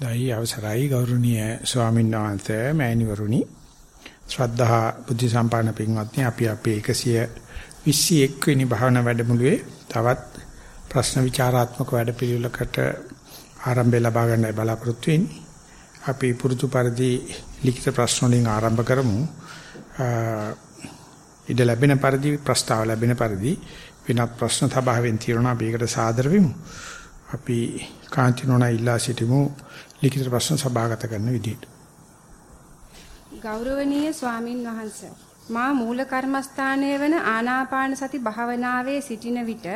දෛ අවසරයි ගෞරවනීය ස්වාමීන් වහන්සේ මෑණිවරුනි ශ්‍රද්ධා බුද්ධ සම්පන්න පින්වත්නි අපි අපේ 121 වෙනි භාවනා වැඩමුළුවේ තවත් ප්‍රශ්න විචාරාත්මක වැඩපිළිවෙලකට ආරම්භය ලබා ගන්නයි බලාපොරොත්තු වෙන්නේ. අපි පුරුදු පරිදි ලිඛිත ප්‍රශ්න වලින් ආරම්භ කරමු. ඉඩ ලැබෙන පරිදි ප්‍රස්තාව ලැබෙන පරිදි වෙනත් ප්‍රශ්න සභාවෙන් తీරනවා අපි ඒකට සාදර වෙමු. අපි කාන්තිනෝනා ඉල්ලා සිටිමු ලිඛිත ප්‍රශ්න සභාගත කරන විදිහට. ගෞරවනීය ස්වාමින් වහන්සේ මා මූල කර්මස්ථානයේ වන ආනාපාන සති භාවනාවේ සිටින විට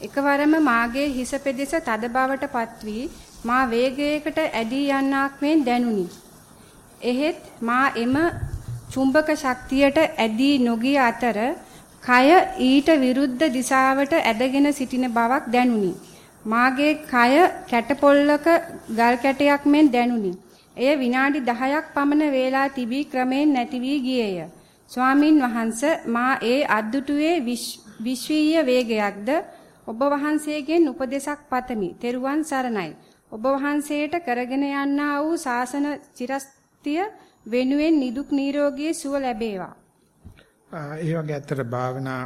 එකවරම මාගේ හිස පෙදෙස තද බවට පත්වී මා වේගයකට ඇදී යන්නක් මෙන් දැනුනි. එහෙත් මා එම චුම්බක ශක්තියට ඇදී නොගිය අතර කය ඊට විරුද්ධ දිශාවට ඇදගෙන සිටින බවක් දැනුනි. මාගේ කය කැටපොල්ලක ගල් කැටයක් මෙන් දැනුනි. එය විනාඩි 10ක් පමණ වේලා තිබී ක්‍රමෙන් නැති වී ගියේය. ස්වාමින් වහන්සේ මා ඒ අද්දුටුවේ විශ්වීය වේගයක්ද ඔබ වහන්සේගෙන් උපදේශක් පතමි. තෙරුවන් සරණයි. ඔබ වහන්සේට කරගෙන යන්නා වූ ශාසන චිරස්තිය වෙනුවෙන් නිදුක් නිරෝගී සුව ලැබේවා. ඒ වගේ අතර භාවනා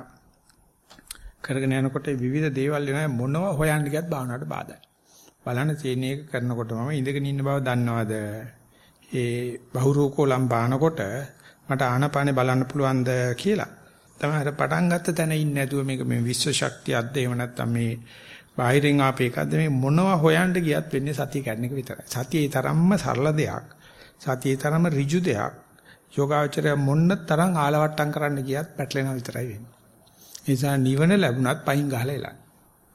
කරගෙන යනකොට විවිධ දේවල් වෙනවා මොනව හොයන්න ගියත් භාවනාවට බාධායි. බලන්න තියෙන එක කරනකොට මම ඉඳගෙන ඉන්න බව දන්නවද? ඒ බහුරූකෝලම් බානකොට මට ආනපානේ බලන්න පුළුවන්ද කියලා. තමයි අර පටන් ගත්ත තැන ඉන්නේ නැතුව මේක මේ විශ්ව ශක්තියක්ද එහෙම නැත්නම් මේ බාහිරින් ආපේකක්ද මේ මොනවා හොයන්න ගියත් වෙන්නේ සතිය කැඩන එක විතරයි. සතියේ තරම්ම සරල දෙයක්. සතියේ තරම්ම ඍජු දෙයක්. යෝගාචරය මොන්න තරම් ආලවට්ටම් කරන්න ගියත් පැටලෙනවා විතරයි වෙන්නේ. නිසා නිවන ලැබුණත් පයින් ගහලා එලන්න.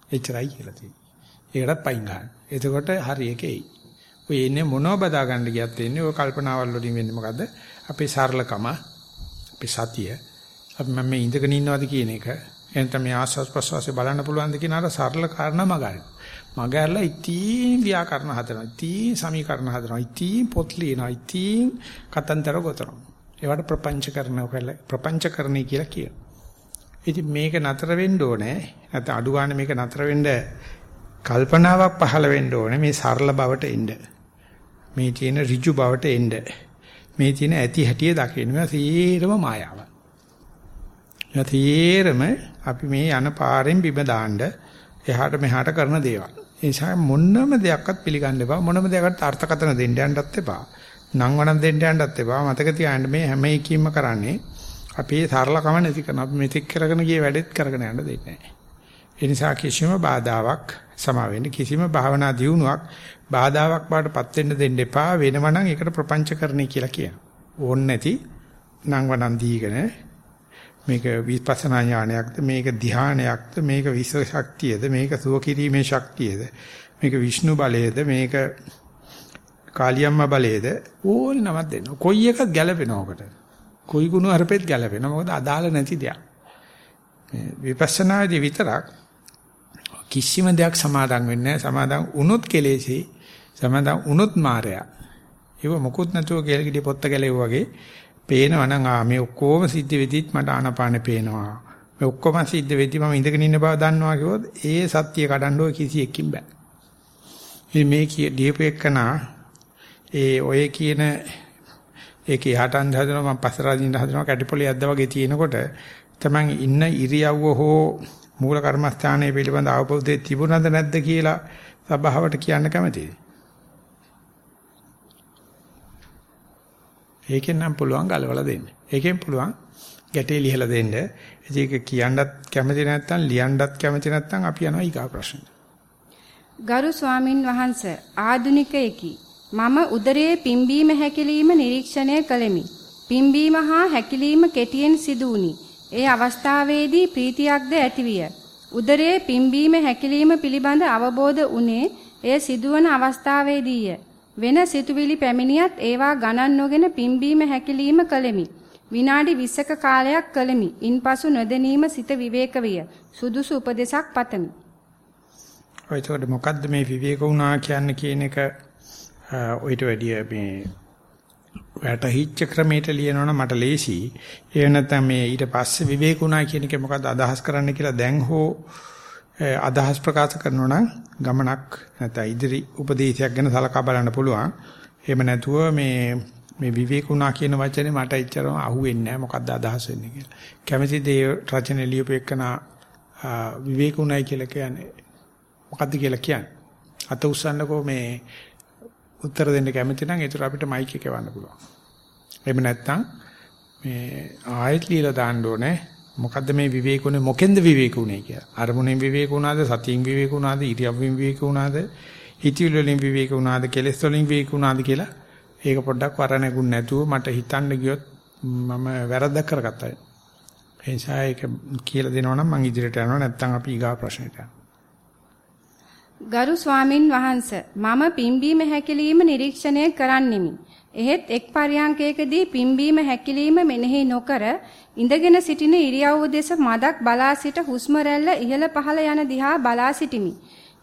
එච්චරයි කියලා තියෙන්නේ. ඒකටත් පයින් ගන්න. එතකොට හරි එකේයි. ඔය ඉන්නේ මොනව බදා ගන්න ගියත් වෙන්නේ ඔය කල්පනාවල් වලින් වෙන්නේ මොකද්ද? අපේ සරලකම, අපේ සතිය, අපි මම මේ ඉඳගෙන ඉන්නවද කියන එක, එනතම මේ ආස්වාස් ප්‍රසවාසය බලන්න පුළුවන්ද කියන අර සරල කාරණා මගහරින. මගහැරලා ඉතින් ව්‍යාකරණ හදනවා. ඉතින් සමීකරණ හදනවා. ඉතින් පොත් ලියනවා. ඉතින් කතන්දර ගොතනවා. ඒවට ප්‍රපංච කරනවා ප්‍රපංචකරණී කියලා කියනවා. ඉතින් මේක නතර වෙන්න ඕනේ. නැත්නම් අඩු ගන්න මේක නතර වෙන්න කල්පනාවක් පහළ වෙන්න ඕනේ මේ සරල බවට එන්න. මේ තියෙන ඍජු බවට එන්න. මේ තියෙන ඇති හැටිය දකින්න. මේ සීරම මායාව. මේ තීරම අපි මේ යන පාරෙන් බිම දාන්න එහාට මෙහාට කරන දේවල්. ඒ නිසා මොනම දෙයක්වත් පිළිගන්න එපා. මොනම දෙයකට අර්ථකථන දෙන්න යන්නත් එපා. නම් වණන් දෙන්න යන්නත් එපා. මතක තියාගන්න මේ හැම එකකින්ම කරන්නේ අපේ සරලකම නැති කරන අපි මෙතෙක් කරගෙන ගිය වැඩෙත් කරගෙන යන්න දෙන්නේ නැහැ. ඒ නිසා කිසිම බාධාවක් සමා වෙන්න කිසිම භාවනා දියුණුවක් බාධාවක් බාටපත් වෙන්න දෙන්න එපා වෙනවනම් ඒකට ප්‍රපංචකරණේ කියලා කියනවා. ඕන් නැති නම් වණන් දීගෙන මේක විපස්සනා ඥානයක්ද මේක ධානයක්ද මේක විශ්ව ශක්තියද මේක සුව කිරීමේ ශක්තියද මේක විෂ්ණු බලයේද මේක කාලියම්ම බලයේද ඕන නමක් දෙන්න. කොයි එකක් ගැලපෙනවකට. කොයි ගුණ අරපෙත් ගැලපෙනවා. මොකද අදාළ නැති දෙයක්. විපස්සනාදී විතරක් කිසිම දෙයක් සමාදන් වෙන්නේ නැහැ. සමාදන් වුණොත් කෙලෙසි, සමාදන් වුණොත් මායя. ඒව මොකුත් නැතුව කෙලගිඩි පොත්ත ගැලෙව් වගේ පේනවා නම් ආ මේ ඔක්කොම සිද්ධ වෙදිත් මට ආනපාන පේනවා. මේ ඔක්කොම සිද්ධ වෙදි මම ඉඳගෙන ඉන්න බව දන්නවා කිව්වොත් ඒ සත්‍ය කඩන්න ඔය කිසි එකකින් බෑ. ඉතින් මේ කිය දීපේකනා ඒ ඔය කියන ඒක යහටන් හදනවා මම පස්සරාදින්න හදනවා කැටිපොලි යද්දා වගේ තියෙනකොට තමන් ඉන්න ඉරියව්ව හෝ මූල කර්මස්ථානයේ පිළිබඳ අවබෝධය තිබුණද නැද්ද කියලා සභාවට කියන්න කැමතියි. ඒකෙන් නම් පුළුවන් ගලවලා දෙන්න. ඒකෙන් පුළුවන් ගැටේ ලියලා දෙන්න. ඒක කියන්නත් කැමති නැත්නම් ලියන්නත් කැමති නැත්නම් අපි යනවා ඊගා ප්‍රශ්න. ගරු ස්වාමින් වහන්සේ ආදුනිකයෙකි මම උදරයේ පිම්බීම හැකිලිම නිරීක්ෂණය කළෙමි. පිම්බීම හා හැකිලිම කෙටියෙන් සිදු වුනි. ඒ අවස්ථාවේදී ප්‍රීතියක්ද ඇතිවිය. උදරයේ පිම්බීම හැකිලිම පිළිබඳ අවබෝධ උනේ එය සිදුවන අවස්ථාවේදීය. වෙන සිතුවිලි පැමිණියත් ඒවා ගණන් නොගෙන පිම්බීම හැකිලිම කළෙමි. විනාඩි 20ක කාලයක් කළෙමි. ඉන්පසු නොදැනීම සිත විවේක විය. සුදුසු උපදේශක් පතමි. ඔය ඒකට මොකද්ද මේ විවේක වුණා කියන්නේ කියන එක ඔయిత වැඩිය මේ වැටහිච්ච ක්‍රමයට ලියනවනම් මට ලේසි. ඒ නැත්නම් මේ ඊට පස්සේ විවේකුණා කියන එක මොකද්ද අදහස් කරන්න කියලා දැන් හෝ අදහස් ප්‍රකාශ කරනවා නම් ගමනක් නැත්නම් ඉදිරි උපදේශයක් ගැන සලකා බලන්න පුළුවන්. එහෙම නැතුව මේ මේ විවේකුණා කියන වචනේ මට එච්චරම අහුවෙන්නේ නැහැ මොකද්ද අදහස් වෙන්නේ කියලා. කැමැති දේ රචන ලියුපෙකන විවේකුණයි කියලා කියන්නේ මොකද්ද කියලා කියන්නේ. අත උස්සන්නකෝ මේ උත්තර දෙන්න කැමති නම් ඒතර අපිට මයික් එක වන්න පුළුවන්. එහෙම නැත්නම් මේ ආයෙත් ලියලා දාන්න ඕනේ මොකද්ද මේ විවේකුනේ මොකෙන්ද විවේකුනේ කියලා. අරමුණෙන් විවේක වුණාද සතියෙන් විවේක වුණාද ඉරියව්වෙන් විවේක වුණාද හිතවිලි වලින් විවේක වුණාද කෙලෙස් වලින් විවේක වුණාද කියලා ඒක පොඩ්ඩක් වරණකුන් නැතුව මට හිතන්න ගියොත් මම වැරද්දක් කරගත්තා. ඒ නිසා ඒක කියලා දෙනවා නම් මම ඉදිරියට යනවා නැත්නම් අපි ඊගා ප්‍රශ්නෙට යනවා. ගරු ස්වාමින් වහන්සේ මම පිම්බීම හැකිලිම නිරීක්ෂණය කරන්නෙමි. එහෙත් එක් පරියන්කයකදී පිම්බීම හැකිලිම මෙනෙහි නොකර ඉඳගෙන සිටින ඉරියව්ව දෙස මදක් බලා සිට හුස්ම රැල්ල ඉහළ පහළ යන දිහා බලා සිටිමි.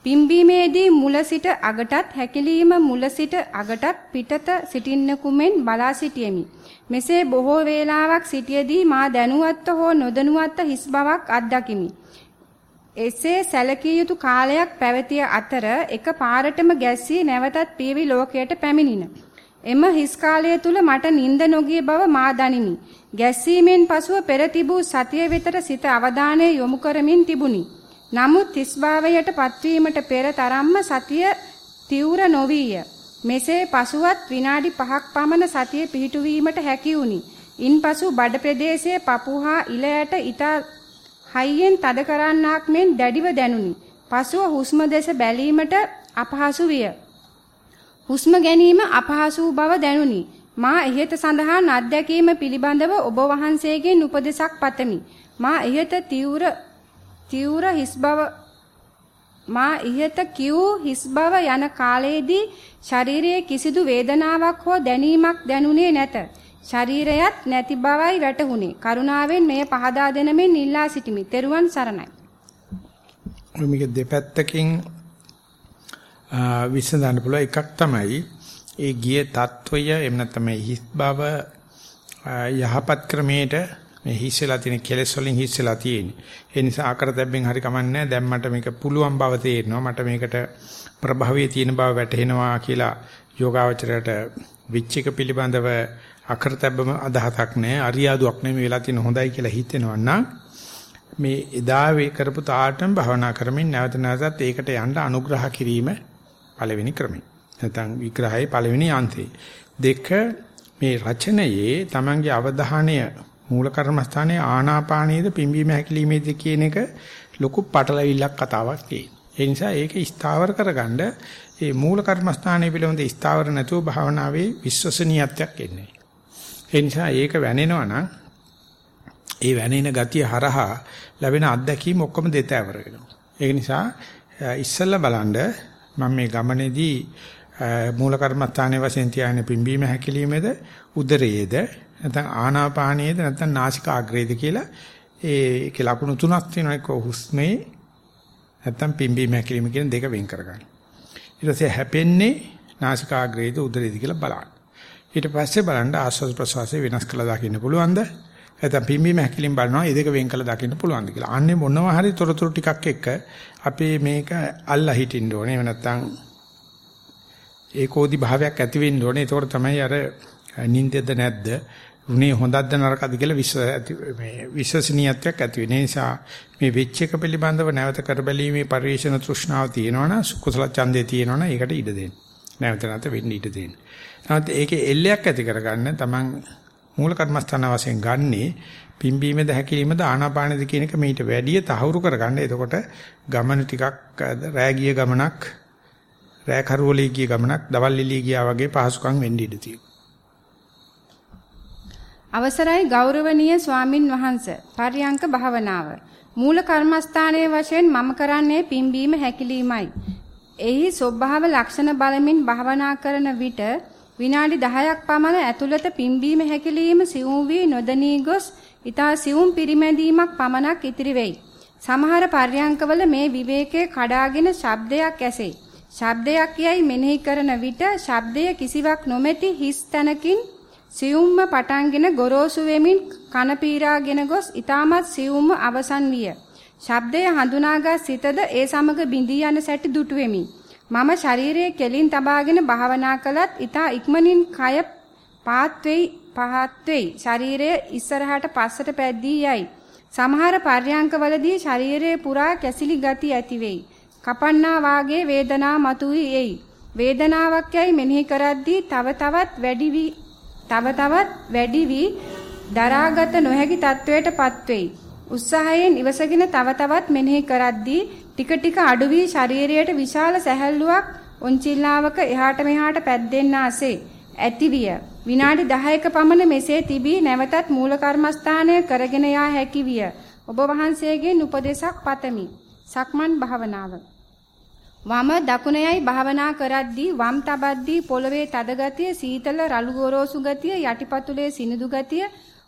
පිම්බීමේදී මුල සිට අගටත් හැකිලීම මුල සිට අගටත් පිටත සිටින්නෙකුමෙන් බලා සිටියෙමි. මෙසේ බොහෝ වේලාවක් සිටියේදී මා දැනුවත්ව හෝ නොදැනුවත්ව හිස් බවක් අත්දකිමි. එසේ සැලකිය යුතු කාලයක් පැවතිය අතර එක පාරටම ගැස්සී නැවතත් පියවි ලෝකයට පැමිණින. එම හිස් කාලය තුල මට නිින්ද නොගිය බව මා දනිමි. ගැස්සීමෙන් පසුව පෙර තිබූ සතිය වෙතට සිත අවධානය යොමු කරමින් තිබුණි. නමුත් තිස්භාවයට පත්වීමට පෙර තරම්ම සතිය තීව්‍ර නොවිය. මෙසේ පසුවත් විනාඩි 5ක් පමණ සතිය පිහිටුවීමට හැකි වුණි. ඉන්පසු බඩ ප්‍රදේශයේ පපුහා ඉලයට ඊට හයියෙන් තද කරන්නාක් මෙන් දැඩිව දැනුනි. පසුව හුස්ම දෙස බැලීමට අපහසු විය. හුස්ම ගැනීම අපහසු බව දැනුනි. මා ඉහත සඳහන් අත්දැකීම පිළිබඳව ඔබ වහන්සේගෙන් උපදෙසක් පතමි. මා ඉහත තීව්‍ර තීව්‍ර හිස් බව මා ඉහත කිව් හිස් බව යන කාලයේදී ශරීරයේ කිසිදු වේදනාවක් හෝ දැනීමක් දැනුනේ නැත. ශරීරයත් නැති බවයි වැටහුණේ. කරුණාවෙන් මෙය පහදා දෙනමින් ඉල්ලා සිටිමි. තෙරුවන් සරණයි. මේක දෙපැත්තකින් විසඳන්න පුළුවන් එකක් තමයි ඒ ගිය తত্ত্বය එහෙම නැත්නම් හිස් බව යහපත් ක්‍රමයට මේ හිස්සලා තියෙන කෙලෙස් වලින් හිස්සලා තියෙන්නේ. ඒ නිසා අකරතැබ්බෙන් හරි කමන්නේ දැන් මට මේක පුළුවන් බව තේරෙනවා. මට මේකට ප්‍රභවයේ තියෙන බව වැටහෙනවා කියලා යෝගාවචරයට විච්චික පිළිබඳව අකරතැබ්බම අදහසක් නැහැ. අරියාදුවක් නෙමෙයි වෙලා තියෙන හොඳයි කියලා හිතෙනවා නම් මේ එදා වේ කරපු තාටම භවනා කරමින් නැවත නැවතත් ඒකට යන්න අනුග්‍රහ කිරීම පළවෙනි ක්‍රමය. නැත්නම් විග්‍රහයේ පළවෙනි අන්තේ. දෙක මේ රචනයේ Tamange අවධානය මූල කර්මස්ථානයේ ආනාපානයේද පිම්බීම හැකිලිමේද කියන එක ලොකු පටලවිල්ලක් කතාවක් තියෙනවා. ඒ නිසා ඒක ස්ථාවර කරගන්න ඒ මූල කර්මස්ථානයේ පිළිබඳ ස්ථාවර නැතුව භාවනාවේ විශ්වසනීයත්වයක් එන්නේ. ඒ නිසා ඒක වැනෙනවා නම් ඒ වැනෙන ගතිය හරහා ලැබෙන අත්දැකීම් ඔක්කොම දෙතෑවර වෙනවා. ඒක නිසා ඉස්සෙල්ලා බලන්න මම මේ ගමනේදී මූල කර්මස්ථානයේ වශයෙන් තියාගෙන පිම්බීම හැකිලිමේද උදරයේද නැත්නම් ආනාපානයේද නැත්නම් නාසිකාග්‍රේද කියලා ඒකේ ලකුණු තුනක් තියෙනවා ඒක හුස්මේ නැත්නම් පිම්බීම හැකිලිම කියන දෙක වෙන් කරගන්න. ඊට පස්සේ හැපෙන්නේ නාසිකාග්‍රේද උදරේද කියලා බලන්න. ඊට පස්සේ බලන්න ආස්වාද ප්‍රසවාසය වෙනස් කළා දකින්න පුළුවන්ද? නැත්නම් පිම්බීම හැකිලිම බලනවා ඒ දෙක වෙන් කළා දකින්න පුළුවන්ද කියලා. අන්නේ මොනවා හරි තොරතුරු ටිකක් එක්ක අපි මේක අල්ලා හිටින්න ඕනේ. එහෙම නැත්නම් ඒකෝදි භාවයක් ඇති වෙන්න ඕනේ. ඒකෝර තමයි අර නින්දද නැද්ද උනේ හොඳක්ද නරකද කියලා විශ්ව මේ විශ්වසනීයත්වයක් ඇති වෙන නිසා මේ වෙච්ච එක පිළිබඳව නැවත කරබැලීමේ පරිශන තෘෂ්ණාව තියෙනවනම් කුසල ඡන්දේ තියෙනවනම් ඒකට ඉඩ දෙන්න. නැවත නැවත වෙන්න ඉඩ දෙන්න. නැවත ඒකේ එල්ලයක් ඇති කරගන්න තමන් මූල කර්මස්ථාන වශයෙන් ගන්නේ පිම්බීමේද හැකිලිමේද ආනාපානෙද කියන එක මීට වැඩිය තහවුරු කරගන්න. එතකොට ගමන ටිකක් රෑ ගමනක් රෑ කරුවලේ ගිය ගමනක් දවල් එළිය ගියා වගේ පහසුකම් වෙන්න ඉඩ තියෙනවා. අවසරයි ගෞරවනීය ස්වාමින් වහන්ස පරියංක භාවනාව මූල කර්මස්ථානයේ වශයෙන් මම කරන්නේ පිම්බීම හැකිලීමයි එහි ස්වභාව ලක්ෂණ බලමින් භාවනා කරන විට විනාඩි 10ක් පමණ ඇතුළත පිම්බීම හැකිලීම සිවුම් වී නොදනී ගොස් ඊතා සිවුම් පිරිමැදීමක් පමණක් ඉතිරි වෙයි සමහර පර්යංකවල මේ විවේකයේ කඩාගෙන ශබ්දයක් ඇසෙයි ශබ්දයක් යයි මෙනෙහි කරන විට ශබ්දය කිසිවක් නොමැති හිස් තැනකින් සියුම්ම පටන්ගෙන ගොරෝසු වෙමින් කන පීරාගෙන ගොස් ඊටමත් සියුම්ම අවසන් විය. ශබ්දය හඳුනාගත් සිතද ඒ සමග බිඳී යන සැටි දුටුවෙමි. මම ශරීරයේ කෙලින් තබාගෙන භාවනා කළත් ඊතා ඉක්මනින් කය පාත් වෙයි පහත් වෙයි. ශරීරය ඉස්සරහට පස්සට පැද්දී යයි. සමහර පර්යංකවලදී ශරීරයේ පුරා කැසිලි ගති ඇති වෙයි. කපන්නා වාගේ වේදනා මතුවී එයි. වේදනාවක් යයි මෙනෙහි කරද්දී තව තවත් වැඩි වී තව තවත් වැඩි වී දරාගත නොහැකි තත්වයටපත් වෙයි. උත්සාහයෙන් ඉවසගෙන තව තවත් මෙනෙහි කරද්දී ටික ටික අඩු වී ශරීරයට විශාල සැහැල්ලුවක් ඔන්චිල්ලාවක එහාට මෙහාට පැද්දෙන්නාසේ ඇතිවිය. විනාඩි 10ක පමණ මෙසේ තිබී නැවතත් මූල කර්මස්ථානය කරගෙන යා හැකි විය. ඔබ වහන්සේගෙන් උපදේශක් පතමි. සක්මන් භාවනාව. වම දකුණයයි භාවනා කරද්දී වම් තබද්දී පොළවේ තද ගතිය, සීතල රළු ගොරෝසු ගතිය, යටිපතුලේ සිනිඳු ගතිය,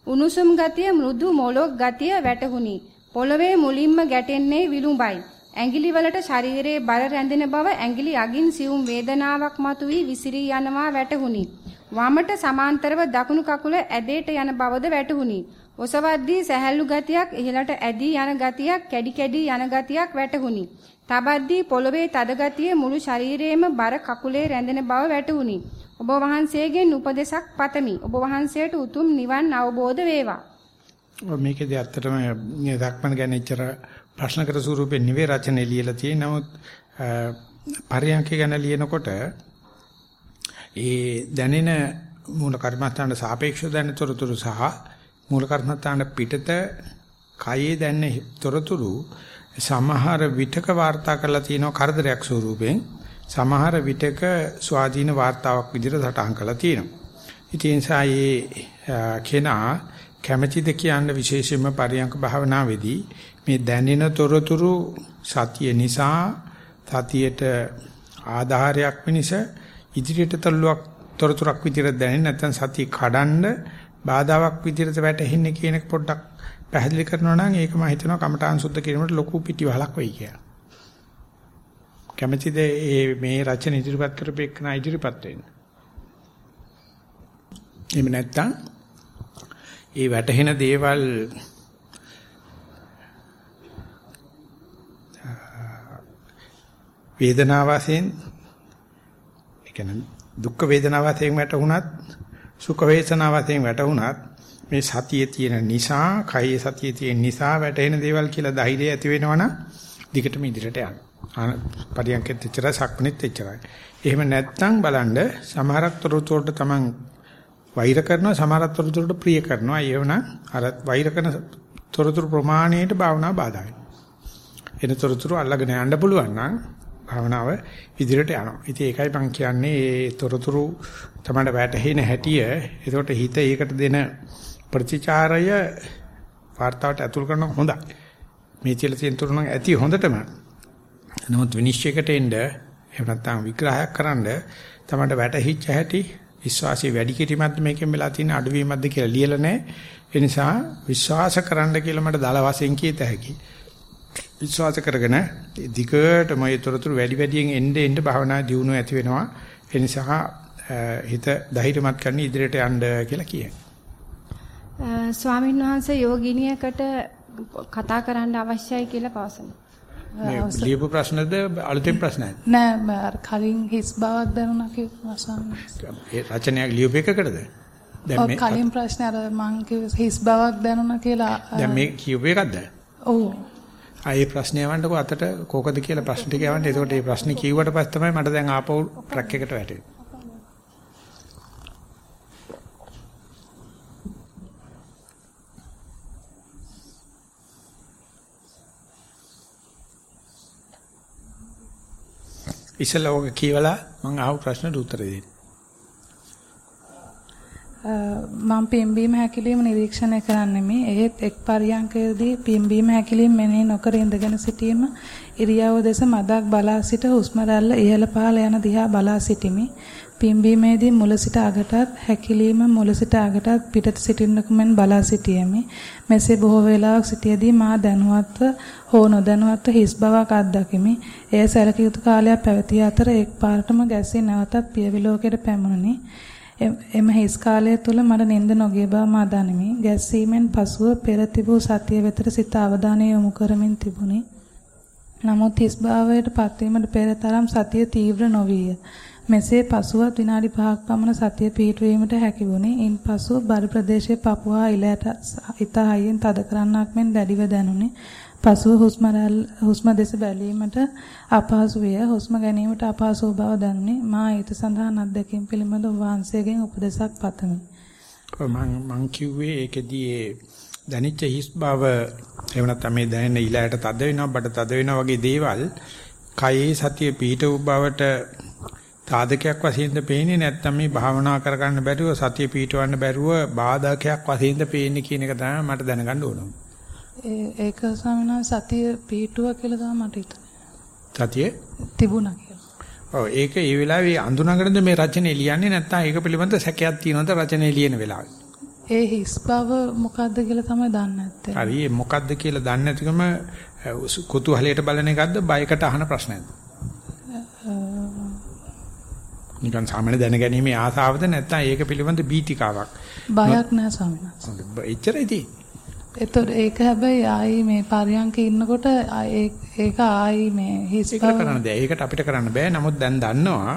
උණුසුම් ගතිය, මෘදු මොලොක් ගතිය වැටහුණි. පොළවේ මුලින්ම ගැටෙන්නේ විලුඹයි. ඇඟිලි වලට ශරීරයේ බර රැඳෙන බව ඇඟිලි අගින් සියුම් වේදනාවක් මතුවී විසිරී යනවා වැටහුණි. වමට සමාන්තරව දකුණු කකුල ඇදේට යන බවද වැටහුණි. ඔසවද්දී සැහැල්ලු ගතියක් ඉහළට ඇදී යන ගතියක් කැඩි කැඩි යන ගතියක් වැටහුණි. තබද්දී පොළවේ තද ගතිය මුළු ශරීරයේම බර කකුලේ රැඳෙන බව වැටහුණි. ඔබ වහන්සේගෙන් උපදේශක් පතමි. ඔබ වහන්සේට උතුම් නිවන් අවබෝධ වේවා. මේකේදී ඇත්තටම මේ දක්මන ගැන ඉච්චර ප්‍රශ්නකර ස්වරූපේ නිවේ රචනයේ ලියලා තියෙන නමුත් පරියන්ක ගැන ලියනකොට ඒ දැනෙන මූල කර්මස්ථානට සාපේක්ෂව දැනෙන තොරතුරු සහ මූල කර්මස්ථාන පිටත කයේ දැනෙන තොරතුරු සමහර විටක වාර්තා කරලා තියෙනවා කරදරයක් ස්වරූපෙන් සමහර විටක ස්වාධීන වාර්තාවක් විදිහට සටහන් කරලා තියෙනවා. ඉතින් ඒ කෙනා කැමැතිද කියන්න විශේෂයෙන්ම පරියන්ක භාවනාවේදී මේ දැනෙන තොරතුරු සතිය නිසා සතියට ආධාරයක් වෙනස ඉදිරියට තල්ලුවක් තොරතුරක් විදිහට දැනෙන්නේ නැත්නම් සතිය කඩන්න බාධාවක් විදිහට වැටෙන්නේ කියන එක පොඩ්ඩක් පැහැදිලි කරනවා නම් ඒක මම හිතනවා කමඨාන් සුද්ධ කිරීමට ලොකු පිටිවහලක් වෙයි කියලා. කැමැතිද මේ රචන ඉදිරිපත් කරපෙන්න ඉදිරිපත් වෙන්න? එහෙම නැත්නම් ඒ වැටහෙන දේවල් වේදනාව වශයෙන් ඒ කියන්නේ දුක් වේදනාව වශයෙන් වැටුණත් සුඛ වේදනාව වශයෙන් වැටුණත් මේ සතියේ තියෙන නිසා, කයේ සතියේ තියෙන නිසා වැටෙන දේවල් කියලා ධෛර්යය ඇති වෙනවනම් දිගටම ඉදිරියට යන්න. පරියන්කෙත් එච්චරයි සක්මනෙත් එච්චරයි. එහෙම නැත්නම් බලන්න සමහරක් තොරතුරට තමන් වෛර කරනවා සමහරක් තොරතුරට ප්‍රිය කරනවා. ඒවනම් අර වෛර කරන තොරතුරු ප්‍රමාණයට භාවනා බාධා වෙනවා. එන තොරතුරු අල්ලගෙන යන්න පුළුවන් නම් භාවනාව ඉදිරියට යනවා. ඉතින් ඒකයි මම කියන්නේ මේ තොරතුරු තමයි වැටහෙන හැටිය. ඒකට හිත ඒකට දෙන ප්‍රතිචාරය වார்த்தාවට ඇතුල් කරන හොඳයි. මේ කියලා තියෙන තුරුනම් ඇති හොඳටම නමුත් විනිශ්චයකට එන්න එහෙම නැත්නම් විග්‍රහයක් කරන්න තමයි වැටහිච්ච හැටි විශ්වාසය වැඩි කිරීමක්ද මේකෙන් වෙලා තියෙන අඩුවීමක්ද කියලා ලියලා නැහැ. ඒ නිසා විශ්වාස කරන්න කියලා මට දල වශයෙන් කියත හැකියි. විශ්වාස කරගෙන දිගට මේ තොරතුරු වැඩි වැඩියෙන් එන්න එන්න භාවනා දියුණුව ඇති වෙනවා. ඒ නිසා හිත ධෛර්යමත් කරන්න ඉදිරියට යන්න කියලා කියයි. ස්වාමීන් වහන්සේ යෝගිනියකට කතා කරන්න අවශ්‍යයි කියලා පවසනවා. මේ ලියපු ප්‍රශ්නද අලුතෙන් ප්‍රශ්නද? නෑ කලින් හිස් බවක් දැනුණා කියලා ඒ රචනයක් ලියපු එකකටද? දැන් මේ කලින් ප්‍රශ්නේ අර මං හිස් බවක් දැනුණා කියලා දැන් මේ කියපු එකක්ද? ඔව්. ආයේ ප්‍රශ්නේ යවන්නකෝ අතට කෝකද කියලා ප්‍රශ්න ටික යවන්න. එතකොට මේ ප්‍රශ්නේ කිව්වට පස්සේ තමයි මට දැන් ආපහු ට්‍රැක් එකට වැටෙන්නේ. ඉස්සෙල්ලා ඔක කියවලා මම අහපු ප්‍රශ්නට උත්තර දෙන්න. මම පිම්බීම හැකිලිම නිරීක්ෂණය කරන්නෙමි. එහෙත් එක් පරියන්කයේදී පිම්බීම හැකිලිම මෙනෙහි නොකර ඉඳගෙන සිටීම ඉරියව්ව දෙස මදක් බලා සිට හුස්ම රැල්ල ඉහළ පහළ යන දිහා බලා සිටිමි. පිම්බීමේදී මුල සිට අගටත් හැකිලිම මුල සිට අගටත් පිටත සිටින්නකු මෙන් බලා සිටියෙමි. මෙසේ බොහෝ වේලාවක් සිටියේදී මා දැනුවත්ව හෝ නොදැනුවත්ව හිස් බවක් අත්දකිමි. එය සැලකිය යුතු කාලයක් පැවතිය අතර එක් පාරටම ගැසී නැවතත් පියවිලෝකයට පැමුණුනි. එම හිස් කාලය තුල මට නිින්ද නොගිය බව මා දනිමි. ගැස්සීමෙන් පසුව පෙර තිබූ සතිය වෙතට සිත අවධානය යොමු කරමින් තිබුණි. නමුත් හිස් භාවයට පත්වීමට පෙර තරම් සතිය තීව්‍ර නොවිය. මෙසේ පසුවත් විනාඩි 5ක් පමණ සතිය පිහිටුවීමට හැකි වුණි. ඉන්පසු බර ප්‍රදේශයේ පපුවා ඉලයට ඉත හයියෙන් තද කරන්නක් මෙන් දැඩිව දැනුනි. පසුව හුස්ම හුස්ම දෙස බැලීමට අපහසු විය. හුස්ම ගැනීමට අපහසු බව දැනුනි. මා ඊට සඳහන් අත්දැකීම් පිළිබඳව වහන්සේගෙන් උපදෙසක් පතමි. මම මං කිව්වේ ඒකදී දැනිච්ච හිස් බව එහෙම නැත්නම් මේ දැනෙන ඊළාට තද වෙනවා බඩ තද වෙනවා වගේ දේවල් කයේ සතිය පිහිට වූ බවට සාධකයක් වශයෙන්ද පේන්නේ නැත්නම් මේ භාවනා කරගන්න බැරුව සතිය පිහිටවන්න බැරුව බාධකයක් වශයෙන්ද පේන්නේ කියන එක තමයි මට දැනගන්න ඕන. ඒක ස්වාමීනා සතිය පිහිටුවා කියලා තමයි මට හිතෙන්නේ. සතිය තිබුණා කියලා. ඔව් ඒක ඒ වෙලාවේ අඳුනගෙනද මේ රචනය ලියන්නේ නැත්නම් ඒක පිළිබඳ සැකයක් තියෙනවද රචනය ලියන වෙලාවේ? ඒ හිස් බව මොකද්ද කියලා තමයි දන්නේ නැත්තේ. හරි මොකද්ද කියලා දන්නේ නැතිකම කුතුහලයට බලන එකක්ද බයකට අහන ප්‍රශ්නයක්ද? නිකන් සාමාන්‍ය දැනගැනීමේ ආසාවද නැත්නම් ඒක පිළිබඳ බීතිකාවක්? බයක් නෑ ස්වාමීන් වහන්සේ. එච්චරයි තියෙන්නේ. එතකොට ඒක හැබැයි ආයි මේ පරියන්ක ඉන්නකොට ඒක ආයි මේ හිස් බව කරන්න බෑ. ඒකට අපිට කරන්න බෑ. නමුත් දැන් දන්නවා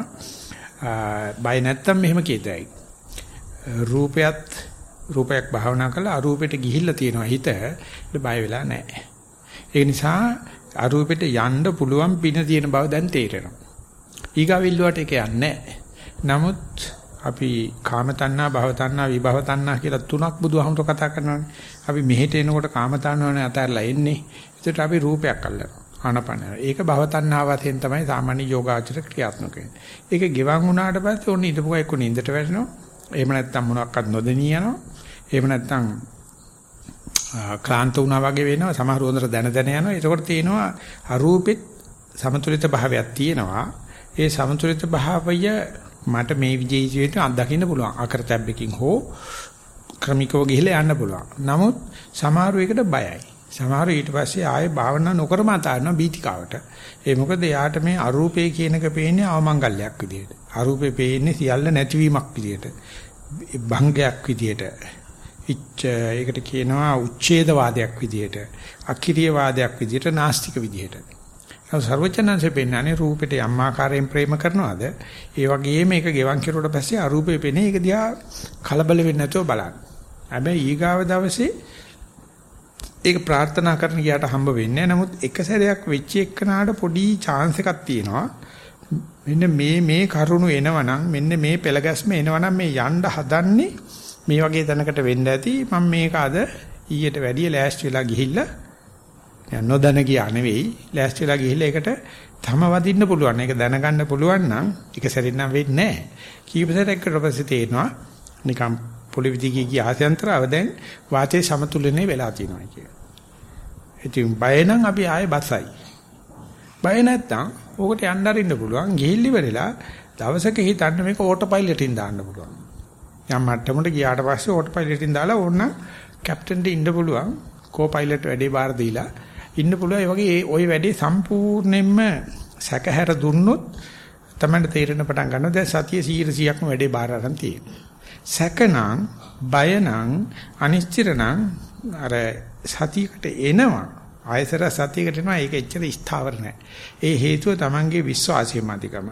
බය නැත්තම් මෙහෙම කියතයි. රූපයත් රූපයක් භාවනා කරලා අරූපෙට ගිහිල්ලා තියෙනවා හිත. ඒක බය වෙලා නැහැ. ඒ නිසා අරූපෙට යන්න පුළුවන් පින තියෙන බව දැන් තේරෙනවා. ඊගාවිල්ලුවට ඒක යන්නේ නමුත් අපි කාම තණ්හා භව තණ්හා විභව තණ්හා කියලා තුනක් බුදුහමර කතා කරනවානේ. අපි මෙහෙට එනකොට කාම තණ්හාවනේ අතහැරලා එන්නේ. ඒකට අපි රූපයක් අල්ලනවා. ආනපන. ඒක භව තණ්හා වශයෙන් තමයි සාමාන්‍ය යෝගාචර ක්‍රියාත්මක වෙන්නේ. ඒක ගෙවන් වුණාට පස්සේ ඔන්න ඊටපුව එක්ක නින්දට වැටෙනවා. එහෙම නැත්නම් මොනක්වත් නොදෙනී යනවා. එහෙම නැත්නම් ක්ලාන්ත වුණා වගේ වෙනවා සමහර හොඳට දැන දැන යනවා ඒකෝට තියෙනවා අරූපෙත් සමතුලිත භාවයක් තියෙනවා ඒ සමතුලිත භාවය මට මේ විජේජීවිතය අත්දකින්න පුළුවන්. අකරතැබ්බකින් හෝ ක්‍රමිකව ගිහිලා යන්න පුළුවන්. නමුත් සමහර වෙකට බයයි. සමහර ඊට පස්සේ ආයේ භාවනා නොකරම අතාරිනවා බීතිකාවට. ඒ මොකද යාට මේ අරූපේ කියන එක පේන්නේ අවමංගල්‍යයක් විදියට. අරූපේ පේන්නේ සියල්ල නැතිවීමක් විදියට. භංගයක් විදියට. ඉච්ඡ ඒකට කියනවා උච්ඡේදවාදයක් විදියට. අකිරිය වාදයක් විදියට නාස්තික විදියට. සර්වචනංශේ පෙන්නන්නේ රූපෙට යම් ආකාරයෙන් ප්‍රේම කරනවාද ඒ වගේම මේක ගෙවන් කෙරුවට පස්සේ අරූපේ පෙනේ ඒක දිහා කලබල වෙන්නේ නැතුව බලන්න. හැබැයි ඊගාව දවසේ ඒක ප්‍රාර්ථනා කරන ගියාට හම්බ වෙන්නේ නමුත් එක සැරයක් වෙච්ච එකනට පොඩි chance එකක් තියෙනවා. මෙන්න මේ මේ කරුණු එනවනම් මෙන්න මේ පෙළ ගැස්ම එනවනම් මේ යන්න හදන්නේ මේ වගේ තැනකට වෙන්න ඇති මම මේක අද ඊයට වැඩිය ලෑස්ති වෙලා ගිහිල්ලා නොදැන ගියා නෙවෙයි ලෑස්ති වෙලා ගිහිල්ලා ඒකට තම වදින්න පුළුවන් ඒක දැනගන්න පුළුවන් නම් ඒක සැරින් නම් වෙන්නේ නැහැ කීප සැරයකට පස්සේ තේරෙනවා නිකම් පොලිවිදි ගිය ආසයන්තරව දැන් වාතයේ සමතුලනේ වෙලා තියෙනවා කියන. ඉතින් බය නම් අපි ආයේ බසයි. බය නැත්තම් ඕකට යන්න අරින්න පුළුවන් ගිහිල්ලි වෙරලා දවසක හිතන්න මේක ඕටෝ පයිලට් එකෙන් දාන්න පුළුවන්. යම් මට්ටමකට ගියාට පස්සේ ඕටෝ පයිලට් එකෙන් දාලා ඕන්න කැප්ටන්ට ඉන්න පුළුවන් කෝ පයිලට් වැඩේ බාර දීලා ඉන්න පුළුවන්. ඒ වගේ ওই වැඩේ සම්පූර්ණයෙන්ම සැකහැර දුන්නොත් තමයි තේරෙන පටන් ගන්නවා. දැන් සතිය 100%ක්ම වැඩේ බාර අරන් තියෙනවා. සැකනම් බයනම් අනිශ්චිතනම් අර සතියකට එනවා. ආයතර සතියකට එනවා. ඒක එච්චර ස්ථාවර නැහැ ඒ හේතුව Tamange විශ්වාසය මතිකම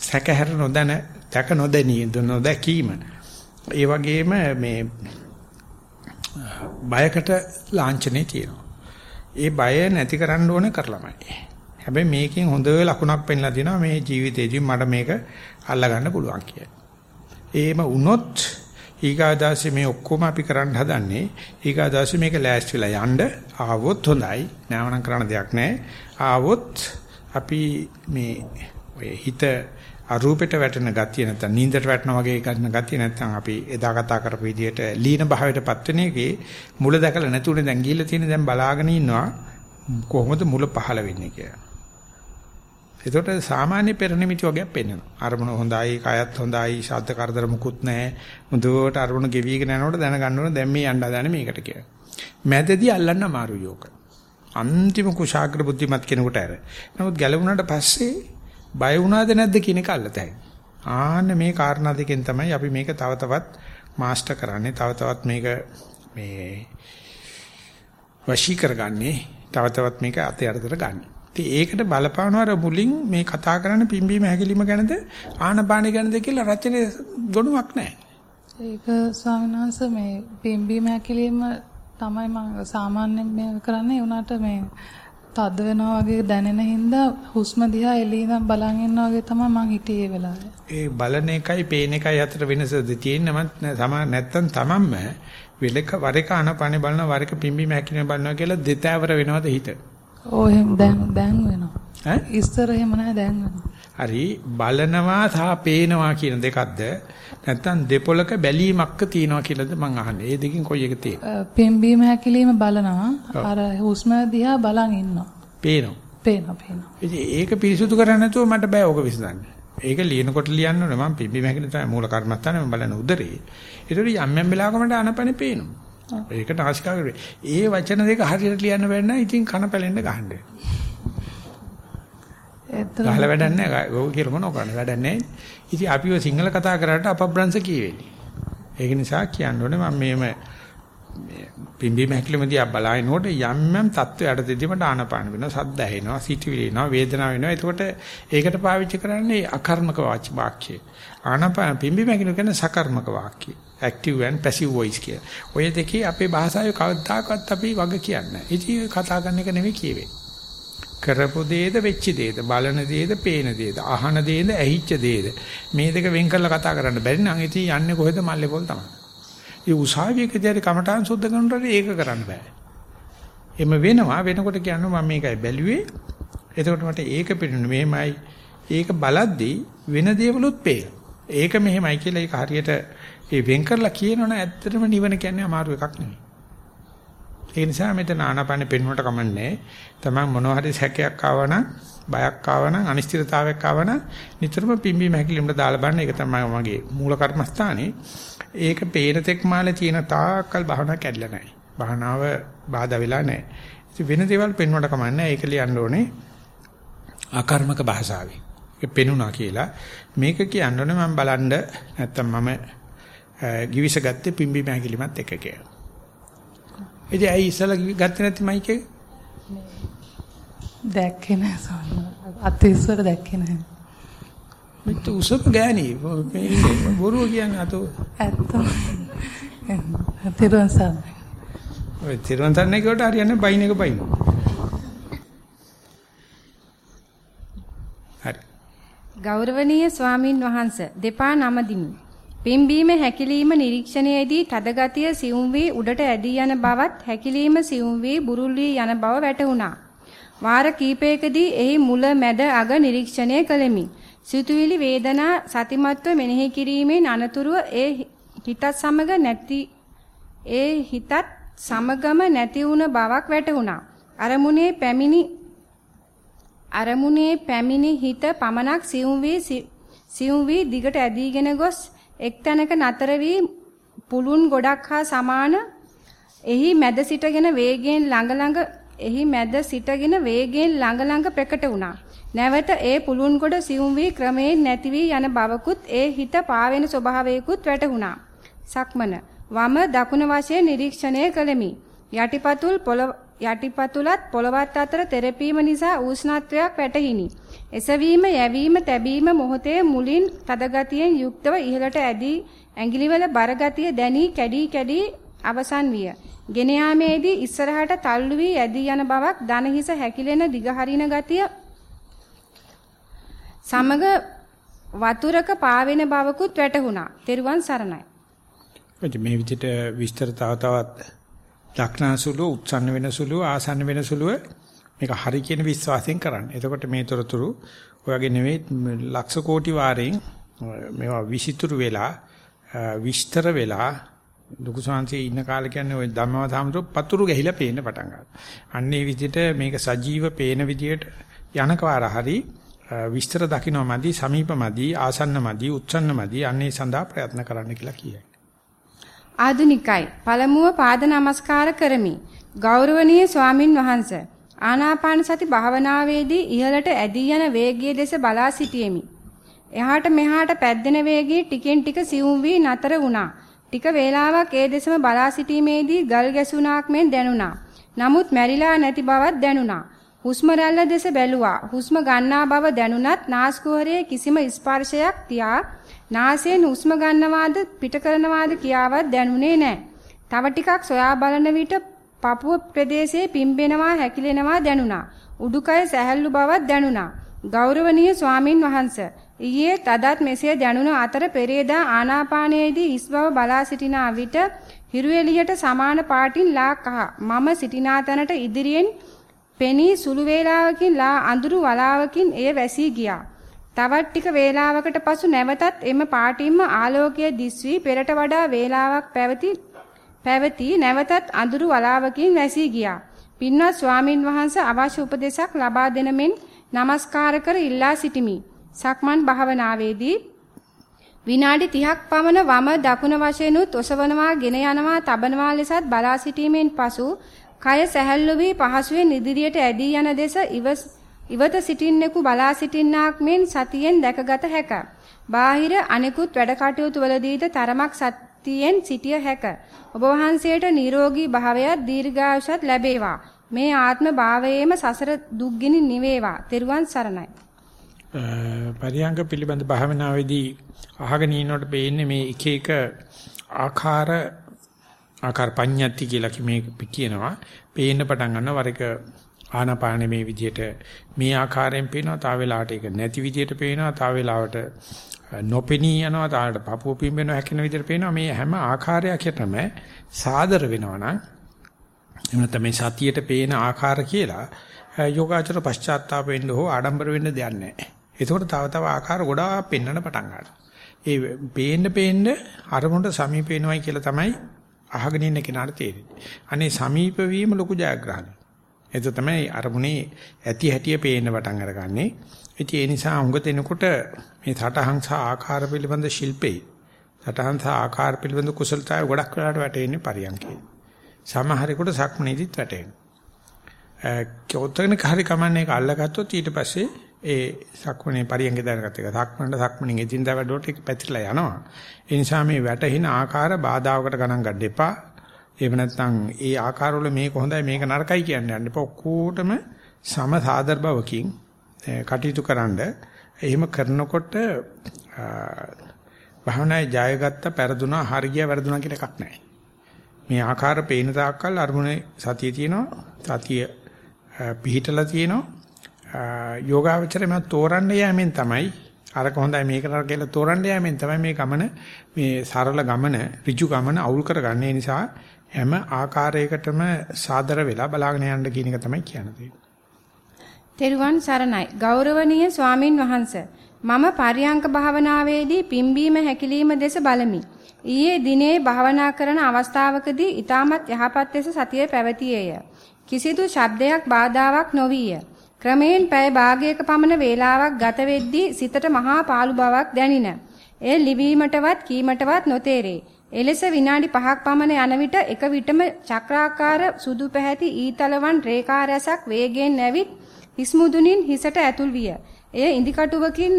සැකහැර නොදැන දැක නොදැනී නොදැකීම. ඒ වගේම මේ බයකට ලාංඡනේ තියෙනවා. ඒ බය නැති කරන්න ඕනේ කරලමයි. හැබැයි මේකෙන් හොඳ ලකුණක් පෙන්ලා දෙනවා මේ ජීවිතේදී මට මේක අල්ලා ගන්න පුළුවන් කියලා. එහෙම වුණොත් ඊගාදාසි මේ ඔක්කොම අපි කරන්න හදන්නේ ඊගාදාසි මේක ලෑස්ති වෙලා යන්න ආවොත් හොඳයි. නෑවනම් කරන්න දෙයක් නෑ. ආවොත් අපි මේ ඔය හිත අරූපෙට වැටෙන ගතිය නැත්නම් නින්දට වැටෙනා වගේ ගන්න ගතිය නැත්නම් අපි එදා කතා කරපු විදිහට ලීන භාවයටපත් වෙන එකේ මුල දැකලා නැතුනේ දැන් ගිහිල්ලා තියෙන දැන් බලාගෙන ඉන්නවා කොහොමද මුල පහළ වෙන්නේ කියලා. ඒකට සාමාන්‍ය පෙරනිමිති වගේක් පෙන්වනවා. අරමුණ හොඳයි, කයත් හොඳයි, ශබ්ද කරදර මුකුත් නැහැ. මුදුවට අරමුණ ගෙවිගෙන යනකොට දැනගන්න ඕන දැන් මේ යන්න හදන්නේ මේකට කියලා. මැදදී අල්ලන්න අමාරු යෝක. අන්තිම කුශාග්‍ර බුද්ධිමත් කෙනෙකුට ඇර. නමුත් ගැලවුණාට පස්සේ බය වුණාද නැද්ද කියන එක අල්ලතයි. ආන්න මේ කාරණා දෙකෙන් තමයි අපි මේක තව තවත් මාස්ටර් කරන්නේ. තව තවත් මේක මේ වශී කරගන්නේ. තව තවත් මේක අතේ අරතර ගන්න. ඉතින් ඒකට බලපානවර මුලින් මේ කතා කරන පිම්බීම හැකිලිම ගැනද ආනපාන ගැනද කියලා රචනයේ ගොනුවක් නැහැ. ඒක ස්වාමීන් වහන්සේ මේ පිම්බීම හැකිලිම තමයි මම සාමාන්‍යයෙන් මේ කරන්නේ. උනාට මේ තද වෙනවා වගේ දැනෙන හින්දා හුස්ම දිහා එළියෙන් බලන් ඉන්නා වගේ තමයි මං හිටියේ වෙලාවේ. ඒ බලන එකයි පේන එකයි අතර වෙනසද තියෙන්නමත් සමා නැත්තම් තමන්ම වෙලක වර එක අනපනේ බලන වර එක පිම්බි මහැකිනේ බලනවා කියලා දෙතෑවර වෙනවද හිත? ඕ එහෙම දැන් දැන් වෙනවා. ඈ? ඉස්සර එහෙම නැහැ දැන් වෙනවා. හරි බලනවා සහ පේනවා කියන දෙකක්ද නැත්තම් දෙපොලක බැලීමක්ක තියනවා කියලාද මං අහන්නේ. ඒ දෙකෙන් කොයි එක තියෙන්නේ? පිම්බීම හැකිලිම බලනවා. අර හුස්ම දිහා බලන් ඉන්නවා. පේනවා. පේනවා පේනවා. ඒක පිරිසුදු කරන්නේ නැතුව මට බෑ ඕක විසඳන්න. ඒක ලියනකොට ලියන්න ඕනේ මම පිම්බි මහැකින තමයි මූල කර්මස්ථානේ මම බලන උදරේ. ඒතකොට යම් යම් වෙලාවක මට අනපනේ පේනවා. ඒකට ආශිකාවේ. ඒ වචන දෙක හරියට ලියන්න බැන්න ඉතින් කන පැලෙන්න ගහන්න. එතන ගහලා වැඩක් නැහැ. ඔය කියලා මොනව කරන්නේ වැඩක් නැහැ. ඉතින් අපිව සිංහල කතා කරාට අපබ්‍රංශ කියවෙන්නේ. ඒක නිසා කියන්න ඕනේ මම මේම මේ පිම්බි මහකිලමදී ආ බලනකොට යම් යම් තත්වයට දෙදී මට ආනපාන වෙනවා, සද්ද ඇහෙනවා, සිටිවිලි එනවා, වේදනාව වෙනවා. එතකොට ඒකට පාවිච්චි කරන්නේ අකර්මක වාක්‍ය. ආනපාන පිම්බි මහකිලම කියන්නේ සකර්මක වාක්‍ය. active and passive voice කිය. ඔය දෙකේ අපේ භාෂාවේ කවදාකවත් අපි වග කියන්නේ නැහැ. ඉතින් කතා කරන එක නෙවෙයි කියවෙන්නේ. කරපු දේද වෙච්ච දේද බලන දේද පේන දේද අහන දේද ඇහිච්ච දේද මේ දෙක වෙන් කරලා කතා කරන්න බැරි නම් ඉතින් යන්නේ කොහෙද මල්ලේ පොල් තමයි. ඒ උසාවියකදී හරි කමඨාන් සුද්ධ කරනකොට ඒක කරන්න බෑ. එම වෙනවා වෙනකොට කියනවා මම මේකයි බැලුවේ. එතකොට මට ඒක පේන්නේ මෙහෙමයි. ඒක බලද්දී වෙන දේවලුත් පේනවා. ඒක මෙහෙමයි කියලා ඒක හරියට ඒ වෙන් කරලා කියනවනේ ඇත්තටම නිවන කියන්නේ අමාරු එකක් නෙවෙයි. ඒ නිසා මෙතන ආනාපානෙ පෙන්වන්නට කමන්නේ. තමන් මොනවා හරි සැකයක් ආවනම්, බයක් ආවනම්, අනිශ්චිතතාවයක් ආවනම් නිතරම පිම්බීම හැකිලිමට දාලා බලන්න. ඒක තමයි මගේ මූල කර්මස්ථානේ. ඒක පේන තෙක් මාලේ තියෙන තාක්කල් භාවනා කැඩලා නැහැ. භාවනාව බාධා වෙලා නැහැ. ඉතින් වෙන දේවල් පෙන්වන්නට කමන්නේ. ඒක ලියන්න ඕනේ ආකර්මක භාෂාවෙන්. ඒක පෙනුණා කියලා. මේක කියන්න ඕනේ මම බලන්න නැත්තම් මම ගිවිස ගත්තේ පිම්බීම හැකිලිමත් එක කියලා. ඉතින් ඇයි ඉස්සලා ගත්තේ නැති මයික් එක? දැක්කේ නැහැ සෝන. අතිස්සර දැක්කේ නැහැ. මෙත් උසප ගෑණි මේ බොරුව කියන්නේ අතෝ. ඇත්ත. තිරුවන් සරණයි. ඔය තිරුවන් සරණයි කියවට හරියන්නේ බයින් එක බයින්. හරි. ගෞරවනීය ස්වාමින් වහන්සේ දෙපා නමදිමි. පිම්බීම හැකිලිම නිරීක්ෂණයේදී තදගතිය සියුම් වී උඩට ඇදී යන බවත් හැකිලිම සියුම් වී බුරුල් වී යන බව වැටහුණා. වාර කීපයකදී එහි මුල මැද අග නිරීක්ෂණය කළෙමි. සිතුවිලි වේදනා සතිමත්ව මෙනෙහි කිරීමෙන් අනතුරුව ඒ හිතත් සමග නැති ඒ හිතත් සමගම නැති වුණ බවක් වැටහුණා. අරමුණේ පැමිණි අරමුණේ පැමිණි හිත පමණක් සියුම් වී සියුම් වී දිගට ඇදීගෙන ගොස් එක් තැනක නතර වී පුළුන් ගොඩක් හා සමාන එහි මැද සිටගෙන වේගයෙන් ළඟ ළඟ එහි මැද සිටගෙන වේගයෙන් ළඟ ළඟ ප්‍රකට වුණා. නැවත ඒ පුළුන් ගොඩ සියුම් වී ක්‍රමයෙන් නැති වී යන බවකුත් ඒ හිත පාවෙන ස්වභාවයකුත් වැටහුණා. සක්මන වම දකුණ වශයෙන් නිරීක්ෂණය කළෙමි. යටිපතුල් පොළව යටිපතුලත් පොළවත් අතර තෙරපීම නිසා උෂ්ණත්වයක් වැටහිනි. එසවීම, යැවීම, තැබීම මොහොතේ මුලින් තද ගතියෙන් යුක්තව ඉහළට ඇදී ඇඟිලිවල බර ගතිය දැනී කැඩී කැඩී අවසන් විය. ගෙන යාමේදී ඉස්සරහට තල්ලු වී ඇදී යන බවක් දන හිස හැකිලෙන දිගහරින ගතිය සමග වතුරක පාවෙන බවකුත් වැටහුණා. තෙරුවන් සරණයි. මේ විදිහට විස්තර තව තවත් දක්නාසුළු උත්සන්න වෙනසුළු ආසන්න වෙනසුළු මේක හරි කියන විශ්වාසයෙන් කරන්න. එතකොට මේ තොරතුරු ඔයගේ නෙවෙයි ලක්ෂ කෝටි වාරයෙන් මේවා විසිතුරු වෙලා විස්තර වෙලා ලොකු සංසයේ ඉන්න කාලේ කියන්නේ ওই ධම්මව සාමතුරු පතුරු ගහිලා පේන්න පටන් ගන්නවා. අන්න ඒ විදිහට මේක සජීව පේන විදිහට යනකවාර හරි විස්තර දකින්නමදි සමීපමදි ආසන්නමදි උච්චන්නමදි අන්නේ සඳහා ප්‍රයත්න කරන්න කියලා කියයි. ආදුනිකයි පළමුව පාද නමස්කාර කරමි. ගෞරවනීය ස්වාමින් වහන්සේ ආනාපාන සති භාවනාවේදී ඉහළට ඇදී යන වේගයේ දෙස බලා සිටියෙමි. එහාට මෙහාට පැද්දෙන වේගී ටිකෙන් ටික සිවුම් වී නතර වුණා. ටික වේලාවක් ඒ දෙසම බලා සිටීමේදී ගල් ගැසුණාක් මෙන් දැනුණා. නමුත් මැරිලා නැති බවක් දැනුණා. හුස්ම රැල්ල දෙස බැලුවා. හුස්ම ගන්නා බව දැනුණත් නාස්කුහරයේ කිසිම ස්පර්ශයක් තියා නාසයෙන් හුස්ම ගන්නවාද පිට කරනවාද කියාවත් දැනුනේ නැහැ. තව ටිකක් සොයා බලන විට පපුව ප්‍රදේශයේ පිම්බෙනවා හැකිලෙනවා දැනුණා. උඩුකය සැහැල්ලු බවක් දැනුණා. ගෞරවනීය ස්වාමින් වහන්සේ ඊයේ තදත් මෙසේ දැනුණ අතර පෙරේදා ආනාපානයේදී හිස් බව බලා සිටින විට හිරු එළියට සමාන පාටින් ලා කහ මම සිටිනා තැනට ඉදිරියෙන් පෙනී සුළු වේලාවකින් ලා අඳුරු වලාවකින් එය වැසී ගියා. තවත් ටික වේලාවකට පසු නැවතත් එම පාටින්ම ආලෝකය දිස්වි පෙරට වඩා වේලාවක් පැවති පැවති නැවතත් අඳුරු වලාවකින් වැසී ගියා. පින්වත් ස්වාමින් වහන්සේ අවශ්‍ය උපදේශක් ලබා දෙන මෙන් নমස්කාර කර ඉල්ලා සිටිමි. සක්මන් භාවනාවේදී විනාඩි 30ක් පමණ වම දකුණ වශයෙන් උත් ඔසවනවා, ගෙන යනවා, තබනවා ලෙසත් බලා සිටීමෙන් පසු කය සැහැල්ලු වී පහසුවෙන් ඉදිරියට ඇදී යන දෙස ඉවත සිටින්නෙකු බලා සිටින්නාක් මෙන් සතියෙන් දැකගත හැක. බාහිර අනෙකුත් වැඩ කටයුතු වලදීද තරමක් සතියෙන් සිටිය හැක. ඔබ වහන්සේට නිරෝගී භාවයත් දීර්ඝායුෂත් ලැබේවා. මේ ආත්ම භාවයේම සසර දුක්ගිනි නිවේවා. තෙරුවන් සරණයි. පරියංග පිළිබඳ භාවනාවේදී අහගෙන ඉන්නකොට පේන්නේ මේ එක එක ආකාර ආකාර පඤ්ඤාති කියලා මේ කියනවා. පේන්න පටන් ගන්නවා වර එක ආනාපානෙ මේ විදිහට මේ ආකාරයෙන් පේනවා. තා වෙලාවට ඒක නැති විදිහට පේනවා. තා වෙලාවට නොපෙනී යනවා. තාලට පපුව පිම්බෙනවා හැකින විදිහට පේනවා. මේ හැම ආකාරයකටම සාදර වෙනවා නම් එහෙම නැත්නම් මේ සතියට පේන ආකාර කියලා යෝගාචර පශ්චාත්තාප වෙන්න හෝ ආඩම්බර වෙන්න දෙයක් නැහැ. ඒකෝට තව තව ආකාර ගොඩාක් පෙන්වන්න පටන් ගන්නවා. ඒ පේන්න පේන්න අරමුණට සමීප වෙනවයි කියලා තමයි අහගෙන ඉන්න කෙනාට තේරෙන්නේ. අනේ සමීප වීම ලොකු ජයග්‍රහණයක්. ඒක තමයි අරමුණේ ඇති හැටිය පේන්න පටන් අරගන්නේ. ඉතින් ඒ නිසා හුඟ දෙනකොට මේ සටහන් සහ ආකාර පිළිබඳ ශිල්පේ සටහන් සහ ආකාර පිළිබඳ කුසලතාවය ගොඩක් වෙලාට වැටෙන්නේ පරියන්කේ. සමහරෙකුට සක්මනේදිත් වැටෙනවා. කෝතනක හරි කමන්නේ ඒක අල්ලගත්තොත් ඊට පස්සේ ඒ සක්මනේ පරියන්ගේ දැනගත්ත එක සක්මනට සක්මනින් එදින්දා වැඩවලට ඒක පැතිරලා යනවා. ඒ නිසා මේ වැටෙන ආකාර බාධාවකට ගණන් ගන්න එපා. එහෙම නැත්නම් ඒ ආකාරවල මේක හොඳයි මේක නරකයි කියන්නේ යන්න එපා. ඔක්කොටම සම සාදර බවකින් කටයුතු කරන්න. එහෙම කරනකොට භවනායේ ජයගත්ත පෙරදුනා හරිය වැරදුනා කියලා එකක් නැහැ. මේ ආකාර පේන තාක්කල් අරමුණේ සතිය තියෙනවා. සතිය පිහිටලා තියෙනවා. යෝගාවචරය මම තෝරන්න යෑමෙන් තමයි අරක හොඳයි මේක නරක කියලා තෝරන්න යෑමෙන් තමයි මේ ගමන මේ සරල ගමන ඍජු ගමන අවුල් කරගන්නේ. ඒ නිසා හැම ආකාරයකටම සාදර වෙලා බලාගෙන යන්න කියන එක තමයි කියන්නේ. තෙරුවන් සරණයි. ගෞරවනීය ස්වාමින් වහන්සේ මම පරියංක භාවනාවේදී පිම්බීම හැකිලිම දෙස බලමි. ඊයේ දිනේ භාවනා කරන අවස්ථාවකදී ඊටමත් යහපත් ලෙස සතියේ පැවතියේය. කිසිදු ශබ්දයක් බාධාවක් නොවිය. ක්‍රමයෙන් පැය භාගයක පමණ වේලාවක් ගත වෙද්දී සිතට මහා පාළු බවක් දැනින. එය ලිවීමටවත් කීමටවත් නොතේරේ. එලෙස විනාඩි 5ක් පමණ යන විට එක විටම චක්‍රාකාර සුදු පැහැති ඊතලවන් රේඛා රැසක් වේගයෙන් නැවිත් හිස්මුදුනින් හිසට ඇතුල් විය. එය ඉදිකටුවකින්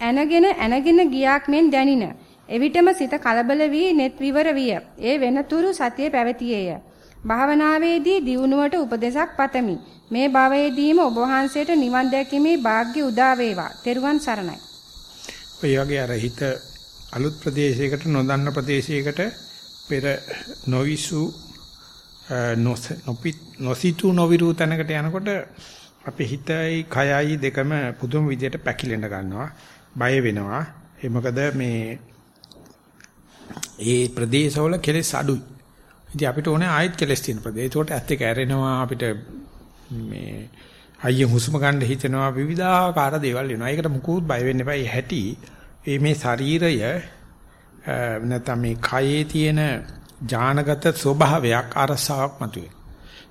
ඇනගෙන ඇනගෙන ගියාක් මෙන් දැනින. එවිටම සිත කලබල වී net විවර විය. ඒ වෙනතුරු සතිය පැවතියේය. භාවනාවේදී දියුණුවට උපදේශක් පතමි. මේ භවයේදීම ඔබ වහන්සේට නිවන් දැකීමේ වාග්ය උදා වේවා. තෙරුවන් සරණයි. ඔය වගේ අර හිත අලුත් ප්‍රදේශයකට නොදන්න ප්‍රදේශයකට පෙර නොවිසු නොසිතු නොවිරු තැනකට යනකොට අපේ හිතයි කයයි දෙකම පුදුම විදියට පැකිලෙන්න ගන්නවා. බය වෙනවා. ඒ මොකද මේ ඒ ප්‍රදේශවල කෙලෙස් අඩුයි. ඉතින් අපිට ඕනේ ආයෙත් කෙලස් තියෙන ප්‍රදේශ. ඒකට ඇත්ත එක ඇරෙනවා අපිට මේ අයියෙන් හුස්ම ගන්න හිතෙනවා විවිධාකාර දේවල් වෙනවා. ඒකට මුකුත් බය වෙන්න එපා. හැටි මේ ශරීරය නැත්නම් මේ කයේ තියෙන ඥානගත ස්වභාවයක් අරසාවක් මතුවේ.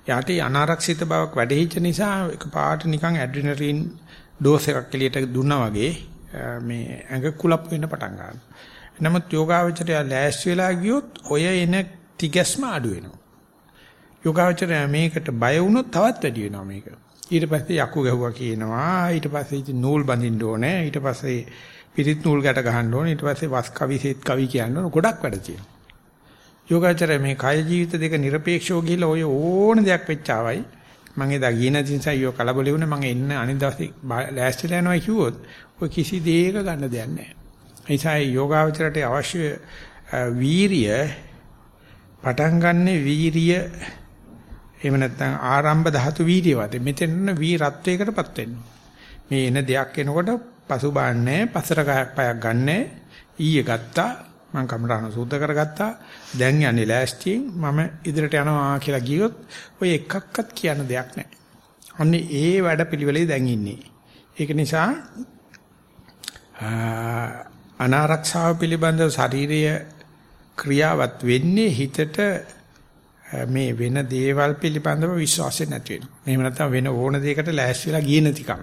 යාට අනාරක්ෂිත බවක් වැඩිහිච්ච නිසා එකපාරට නිකන් ඇඩ්‍රිනලින් ඩෝස් එකක් එළියට දුන්නා වගේ මේ ඇඟ කුලප් වෙන්න පටන් ගන්නවා. නමුත් යෝගාවචරය ලෑස්ති වෙලා ගියොත් ඔය එන තිගැස්ම අඩු වෙනවා. යෝගාවචරය මේකට බය වුණොත් තවත් වැඩි වෙනවා මේක. ඊට පස්සේ යකු ගැහුවා කියනවා. ඊට පස්සේ ඉතින් නූල් බඳින්න ඕනේ. ඊට පස්සේ පිරිත් නූල් ගැට ගහන්න ඕනේ. ඊට පස්සේ වස් කවි සෙත් කවි කියන්න ඕන ගොඩක් වැඩ තියෙනවා. යෝගාචරය මේ කය ජීවිත දෙක নিরপেক্ষව ගිහිල්ලා ඔය ඕන දෙයක් වෙච්චාවයි මම එදා ගියේ නැති නිසා ඊයෝ කලබල වුණා මම එන්න අනිත් දවසේ ලෑස්තිලා යනවා කිව්වොත් ඔය කිසි දෙයක ගන්න දෙයක් නැහැ. නිසා යෝගාවචරයට අවශ්‍ය වීරිය පටන් ගන්න වීරිය එහෙම නැත්නම් ආරම්භ ධාතු වීරිය වතේ මෙතන වීරත්වයකටපත් වෙනවා. මේ එන දෙයක් එනකොට පසුබාන්නේ පසර පයක් ගන්නෑ ඊයේ ගත්තා මම කමරහන සූද්ධ කරගත්තා දැන් යන්නේ ලෑස්තියෙන් මම ඉදිරියට යනවා කියලා ගියොත් ඔය එකක්වත් කියන දෙයක් නැහැ. අන්නේ ඒ වැඩ පිළිවෙලේ දැන් ඉන්නේ. ඒක නිසා අනාරක්ෂාව පිළිබඳව ශාරීරිය ක්‍රියාවත් වෙන්නේ හිතට මේ වෙන දේවල් පිළිබඳව විශ්වාසය නැති වෙනවා. එහෙම නැත්නම් වෙන ඕන දෙයකට ලෑස්ති වෙලා ගියේ නැතිකම.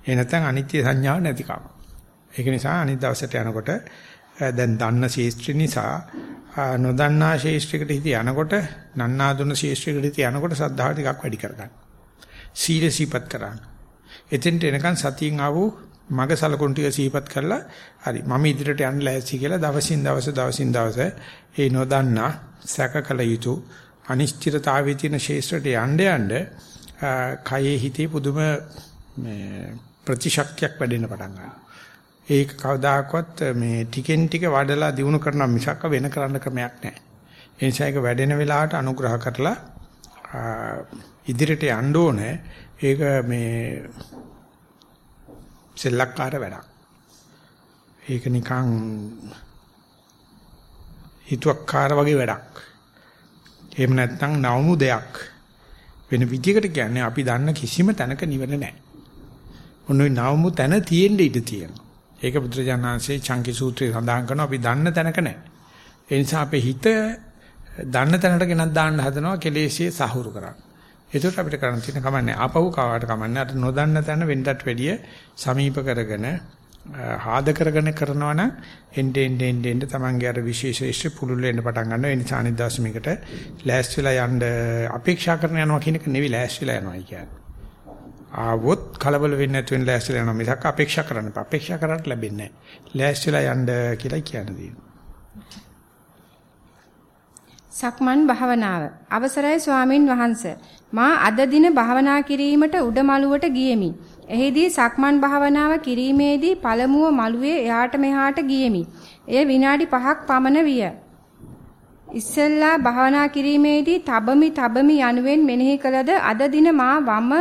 එහෙ නැත්නම් අනිත්‍ය සංඥාව නැතිකම. ඒක නිසා අනිත් දවසට යනකොට දැන් දන්න ශේෂ්ත්‍ර නිසා නොදන්නා ශේෂ්ත්‍රයකට හිත යනකොට නන්නාදුන ශේෂ්ත්‍රයකට හිත යනකොට සද්ධාව ටිකක් වැඩි කරගන්න. සීල සීපත් කරන්න. එතෙන්ට එනකන් සතියෙන් ආවෝ මග සලකුණු ටික සීපත් කරලා හරි මම ඉදිරියට යන්න ලෑස්ති කියලා දවසින් දවස දවසින් දවස ඒ නොදන්නා සැකකල යුතු අනිශ්චිතතාවයේ තියෙන ශේෂ්ත්‍රයට යන්න යන්න කයේ හිතේ පුදුම මේ ප්‍රතිශක්තියක් වැඩෙන්න පටන් ගන්නවා. ඒක කවදාකවත් මේ ටිකෙන් ටික වඩලා දිනු කරන මිසක් වෙන කරන්න ක්‍රමයක් නැහැ. ඒ නිසා ඒක වැඩෙන වෙලාවට අනුග්‍රහ කරලා ඉදිරියට යන්න ඕනේ. ඒක මේ සෙල්ලක්කාර වැඩක්. ඒක නිකන් හිතුවක්කාර වගේ වැඩක්. එහෙම නැත්නම් නවමු දෙයක්. වෙන විදිහකට කියන්නේ අපි දන්න කිසිම තැනක නිවන නැහැ. ඔන්න ඔය නවමු තැන තියෙන්න ඉඩ තියෙනවා. ඒක බුදුරජාණන්සේ චංකි සූත්‍රයේ සඳහන් කරනවා අපි දන්න තැනක නැහැ. ඒ නිසා අපේ හිත දන්න තැනට ගෙනත් දාන්න හදනවා කෙලෙසිය සහුරු කරන්න. ඒකට අපිට කරන්න තියෙන කමන්නේ ආපහු කාවට කමන්නේ අර නොදන්න තැන වෙන්නත් වැඩිය සමීප කරගෙන ආද කරගෙන කරනවා නම් එnde end end end තමන්ගේ අර විශේෂ පුළුල් වෙන්න පටන් ගන්නවා. ඒ නිසා අනිත් දවස් මේකට ලෑස්ති වෙලා යන්න අපේක්ෂා කරන යනවා කියන එක නෙවෙයි ලෑස්ති වෙලා යනවා කියන්නේ. ආවොත් කලබල වෙන්නේ නැතු වෙන ලෑස්තිලා යනවා මිසක් අපේක්ෂා කරන්න එපා. අපේක්ෂා කරන්න ලැබෙන්නේ නැහැ. ලෑස්තිලා යන්න කියලා කියන්නේ. සක්මන් භාවනාව. අවසරයි ස්වාමින් වහන්සේ. මා අද දින භාවනා කිරීමට උඩමළුවට ගියෙමි. එෙහිදී සක්මන් භාවනාව කිරීමේදී පළමුව මළුවේ එහාට මෙහාට ගියෙමි. එය විනාඩි 5ක් පමණ විය. ඉස්සෙල්ලා භාවනා කිරීමේදී තබමි තබමි යනුවෙන් මෙනෙහි කළද අද දින මා වම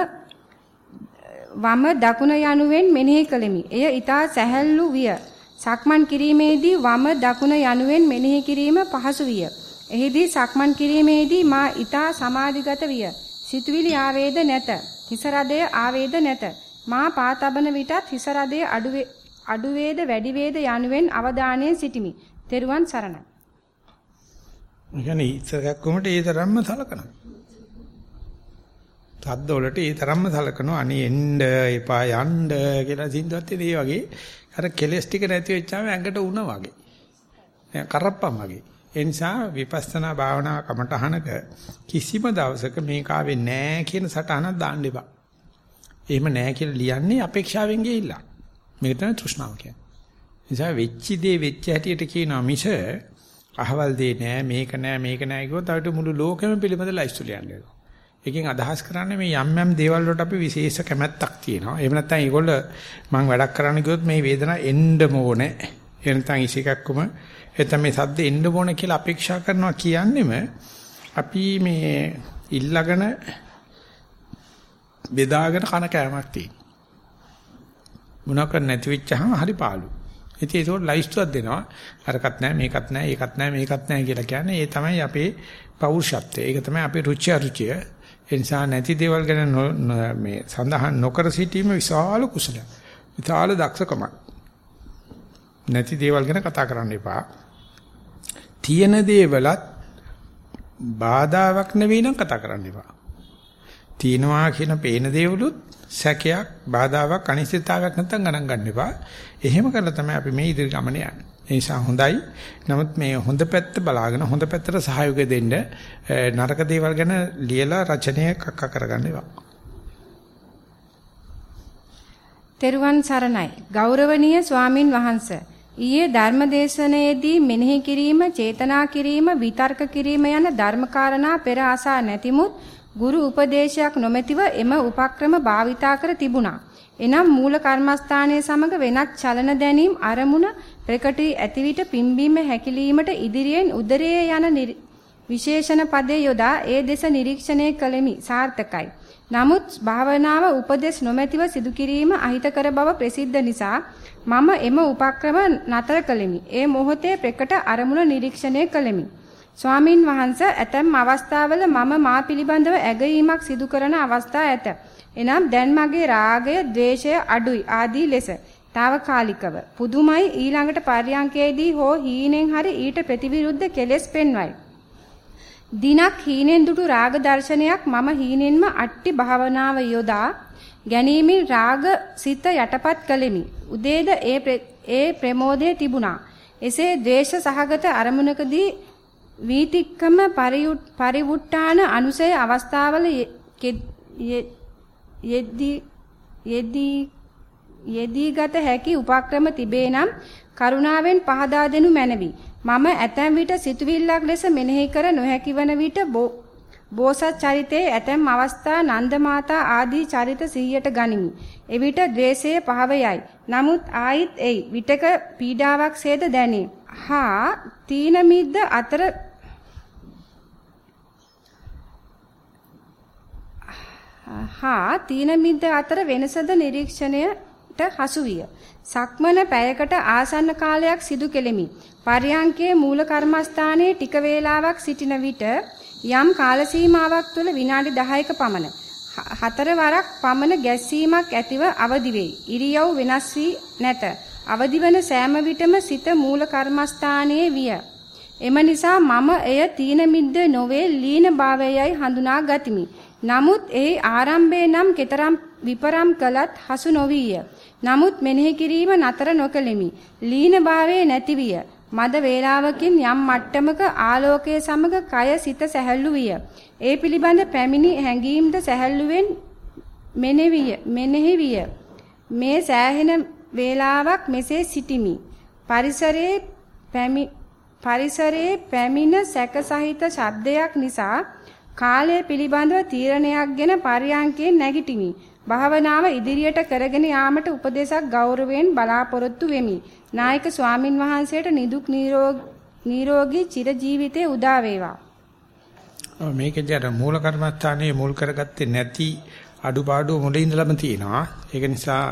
වම දකුණ යනුවෙන් මෙනෙහි කළෙමි. එය ඊටා සැහැල්ලු විය. සක්මන් කිරීමේදී වම දකුණ යනුවෙන් මෙනෙහි කිරීම පහසු විය. එහිදී සක්මන් කිරීමේදී මා ඊටා සමාධිගත විය. සිතුවිලි ආවේද නැත. හිස රදය ආවේද නැත. මා පා තබන විටත් හිස රදයේ අඩු අඩු වේද වැඩි වේද යනුවෙන් අවධානයෙන් සිටිමි. තෙරුවන් සරණයි. يعني ඉස්සරහක් කොමට ඒ තරම්ම සලකනවා. සද්ද වලට ඒ තරම්ම සලකනවා. අනේ එන්න එපා යන්න කියලා සින්දුවත් ඒ වගේ අර කෙලස් ටික නැති වෙච්චාම ඇඟට උණ වගේ. දැන් කරප්පම් වගේ. ඒ නිසා විපස්සනා භාවනා කමටහනක කිසිම දවසක මේක ආවේ නැහැ කියන සටහනක් දාන්න එපා. එහෙම නැහැ කියලා ලියන්නේ අපේක්ෂාවෙන් ගිහිල්ලා. මේක තමයි තෘෂ්ණාව කියන්නේ. නිසා වෙච්ච දේ වෙච්ච හැටියට කියනවා මිස අහවල් දේ නෑ මේක නෑ මේක නෑ කිව්වොත් අපිට මුළු ලෝකෙම පිළිබඳ ලයිස්තු ලියන්න වෙනවා. එකෙන් අදහස් කරන්නේ මේ යම් යම් දේවල් වලට අපි විශේෂ කැමැත්තක් තියෙනවා. එහෙම නැත්නම් ඒගොල්ල මම වැඩක් කරන්න කිව්වොත් මේ වේදනාව එන්නම ඕනේ. එහෙම නැත්නම් ඉසිකක්කම එතන මේ සද්ද එන්න ඕනේ කියලා අපේක්ෂා කරනවා කියන්නේම අපි මේ ඉල්ලගෙන බෙදාගෙන කන කෑමක් තියෙනවා. මොනවාක් නැති වෙච්චහම හරි පාළු. ඉතින් ඒක ලයිස්තුවක් දෙනවා. අරකට නැහැ මේකත් නැහැ ඒකත් නැහැ මේකත් නැහැ කියලා කියන්නේ ඒ තමයි අපේ පෞරුෂත්වය. ඒක තමයි අපේ රුචි අරුචිය. ඒ නිසා නැති දේවල් ගැන මේ සඳහන් නොකර සිටීම විශාල කුසලයක්. විශාල දක්ෂකමක්. නැති දේවල් ගැන කතා කරන්න එපා. තියෙන දේවලත් බාධාවක් නෙවෙයි නම් කතා කරන්න එපා. තියනවා කියන පේන දේවලුත් සැකයක් බාධාවක් අනිශ්චිතතාවයක් නැත්නම් ගණන් ගන්න එපා. එහෙම කරලා තමයි අපි මේ ඉදිරි ගමන යන්නේ. ඒ නිසා හොඳයි. නමුත් මේ හොඳ පැත්ත බලාගෙන හොඳ පැත්තට සහයෝගය දෙන්න නරක දේවල් ගැන ලියලා රචනය කක්ක කරගන්න එපා. තෙරුවන් සරණයි. ගෞරවනීය ස්වාමින් වහන්සේ. ඊයේ ධර්මදේශනයේදී මෙනෙහි කිරීම, චේතනා කිරීම, විතර්ක කිරීම යන ධර්මකාරණා පෙර ආසා නැතිමුත් ගුරු උපදේශයක් නොමැතිව එම උපක්‍රම භාවිතා කර තිබුණා. එනම් මූල කර්මස්ථානයේ සමග වෙනත් චලන දැනීම් අරමුණ ප්‍රකට ඇති විට පිම්බීම හැකිලීමට ඉදිරියෙන් උදරයේ යන විශේෂණ පදේ යොදා ඒ දෙස නිරීක්ෂණය කළෙමි. සාර්ථකයි. නමුත් භාවනාව උපදෙස් නොමැතිව සිදු කිරීම අහිතකර බව ප්‍රසිද්ධ නිසා මම එම උපක්‍රම නතර කළෙමි. ඒ මොහොතේ ප්‍රකට අරමුණ නිරීක්ෂණය කළෙමි. ස්වාමින් වහන්සේ ඇතැම් අවස්ථාවල මම මා පිළිබඳව ඇගීමක් සිදු කරන අවස්ථා ඇත. එනම් දැන් මගේ රාගය, ద్వේෂය අඩුයි ආදී ලෙස. తాවකාලිකව පුදුමයි ඊළඟට පර්යංකයේදී හෝ හීනෙන් හරි ඊට ප්‍රතිවිරුද්ධ කෙලෙස් පෙන්වයි. දිනක් හීනෙන් දුටු රාග දර්ශනයක් මම හීනෙන්ම අට්ටි භාවනාව යොදා ගැනීමෙන් රාග සිත යටපත් කළෙමි. උදේද ඒ ඒ ප්‍රමෝදයේ තිබුණා. එසේ ද්වේෂ සහගත අරමුණකදී වීතික්කම පරිවුට්ටාන අනුසය අවස්ථාවල යෙදී යෙදී යෙදීගත හැකි උපක්‍රම තිබේ නම් කරුණාවෙන් පහදා දෙනු මැනවි. මම ඇතැම් විට සිතුවිල්ලක් ලෙස මෙනෙහි කර නොහැකි වන විට බෝසත් චරිතයේ ඇතැම් අවස්ථා නන්ද මාතා ආදී චරිත සිහියට ගනිමි. එවිට द्वේෂය පහව යයි. නමුත් ආයිත් එයි. විටක පීඩාවක් සේද දැනේ. හා තීන මිද්ද අතර හා තීන මිද්ද අතර වෙනසද නිරීක්ෂණයට හසු විය. සක්මන පැයකට ආසන්න කාලයක් සිදු කෙලෙමි. පර්යංකයේ මූල කර්මස්ථානයේ ටික වේලාවක් සිටින විට යම් කාල සීමාවක් තුළ විනාඩි 10ක පමණ හතර වරක් පමණ ගැස්සීමක් ඇතිව අවදි වෙයි. ඉරියව් වෙනස් වී නැත. අවදිවන සෑම විටම සිත මූල කර්මස්ථානයේ විය. එම නිසා මම එය තීන මිද්ද නොවේ ලීන භාවයයි හඳුනා ගතිමි. නමුත් එහි ආරම්භයේ නම් keteram විපරම් කළත් හසු නොවිය. නමුත් මෙනෙහි කිරීම නතර නොකෙලිමි. ලීන භාවයේ නැති විය. මද වේලාවකින් යම් මට්ටමක ආලෝකයේ සමග කය සිත සැහැල්ලු විය. ඒ පිළිබඳ පැමිණි හැඟීම්ද සැහැල්ලුවෙන් මෙනෙවිය මෙනෙහි විය. මේ සෑහෙන වේලාවක් මෙසේ සිටිමි. පරිසරයේ පැමි පරිසරයේ පැමිණ සැකසහිත ශබ්දයක් නිසා කාලය පිළිබඳව තීරණයක්ගෙන පරියන්කේ නැගිටිමි. භාවනාව ඉදිරියට කරගෙන යාමට උපදේශක් ගෞරවයෙන් බලාපොරොත්තු වෙමි. නායක ස්වාමින් වහන්සේට නිදුක් නිරෝගී චිරජීවිතේ උදා වේවා. මේකේදී අර මූල කර්මස්ථානයේ මුල් කරගත්තේ නැති අඩුපාඩු මුලින් ඉඳලම තියෙනවා. ඒක නිසා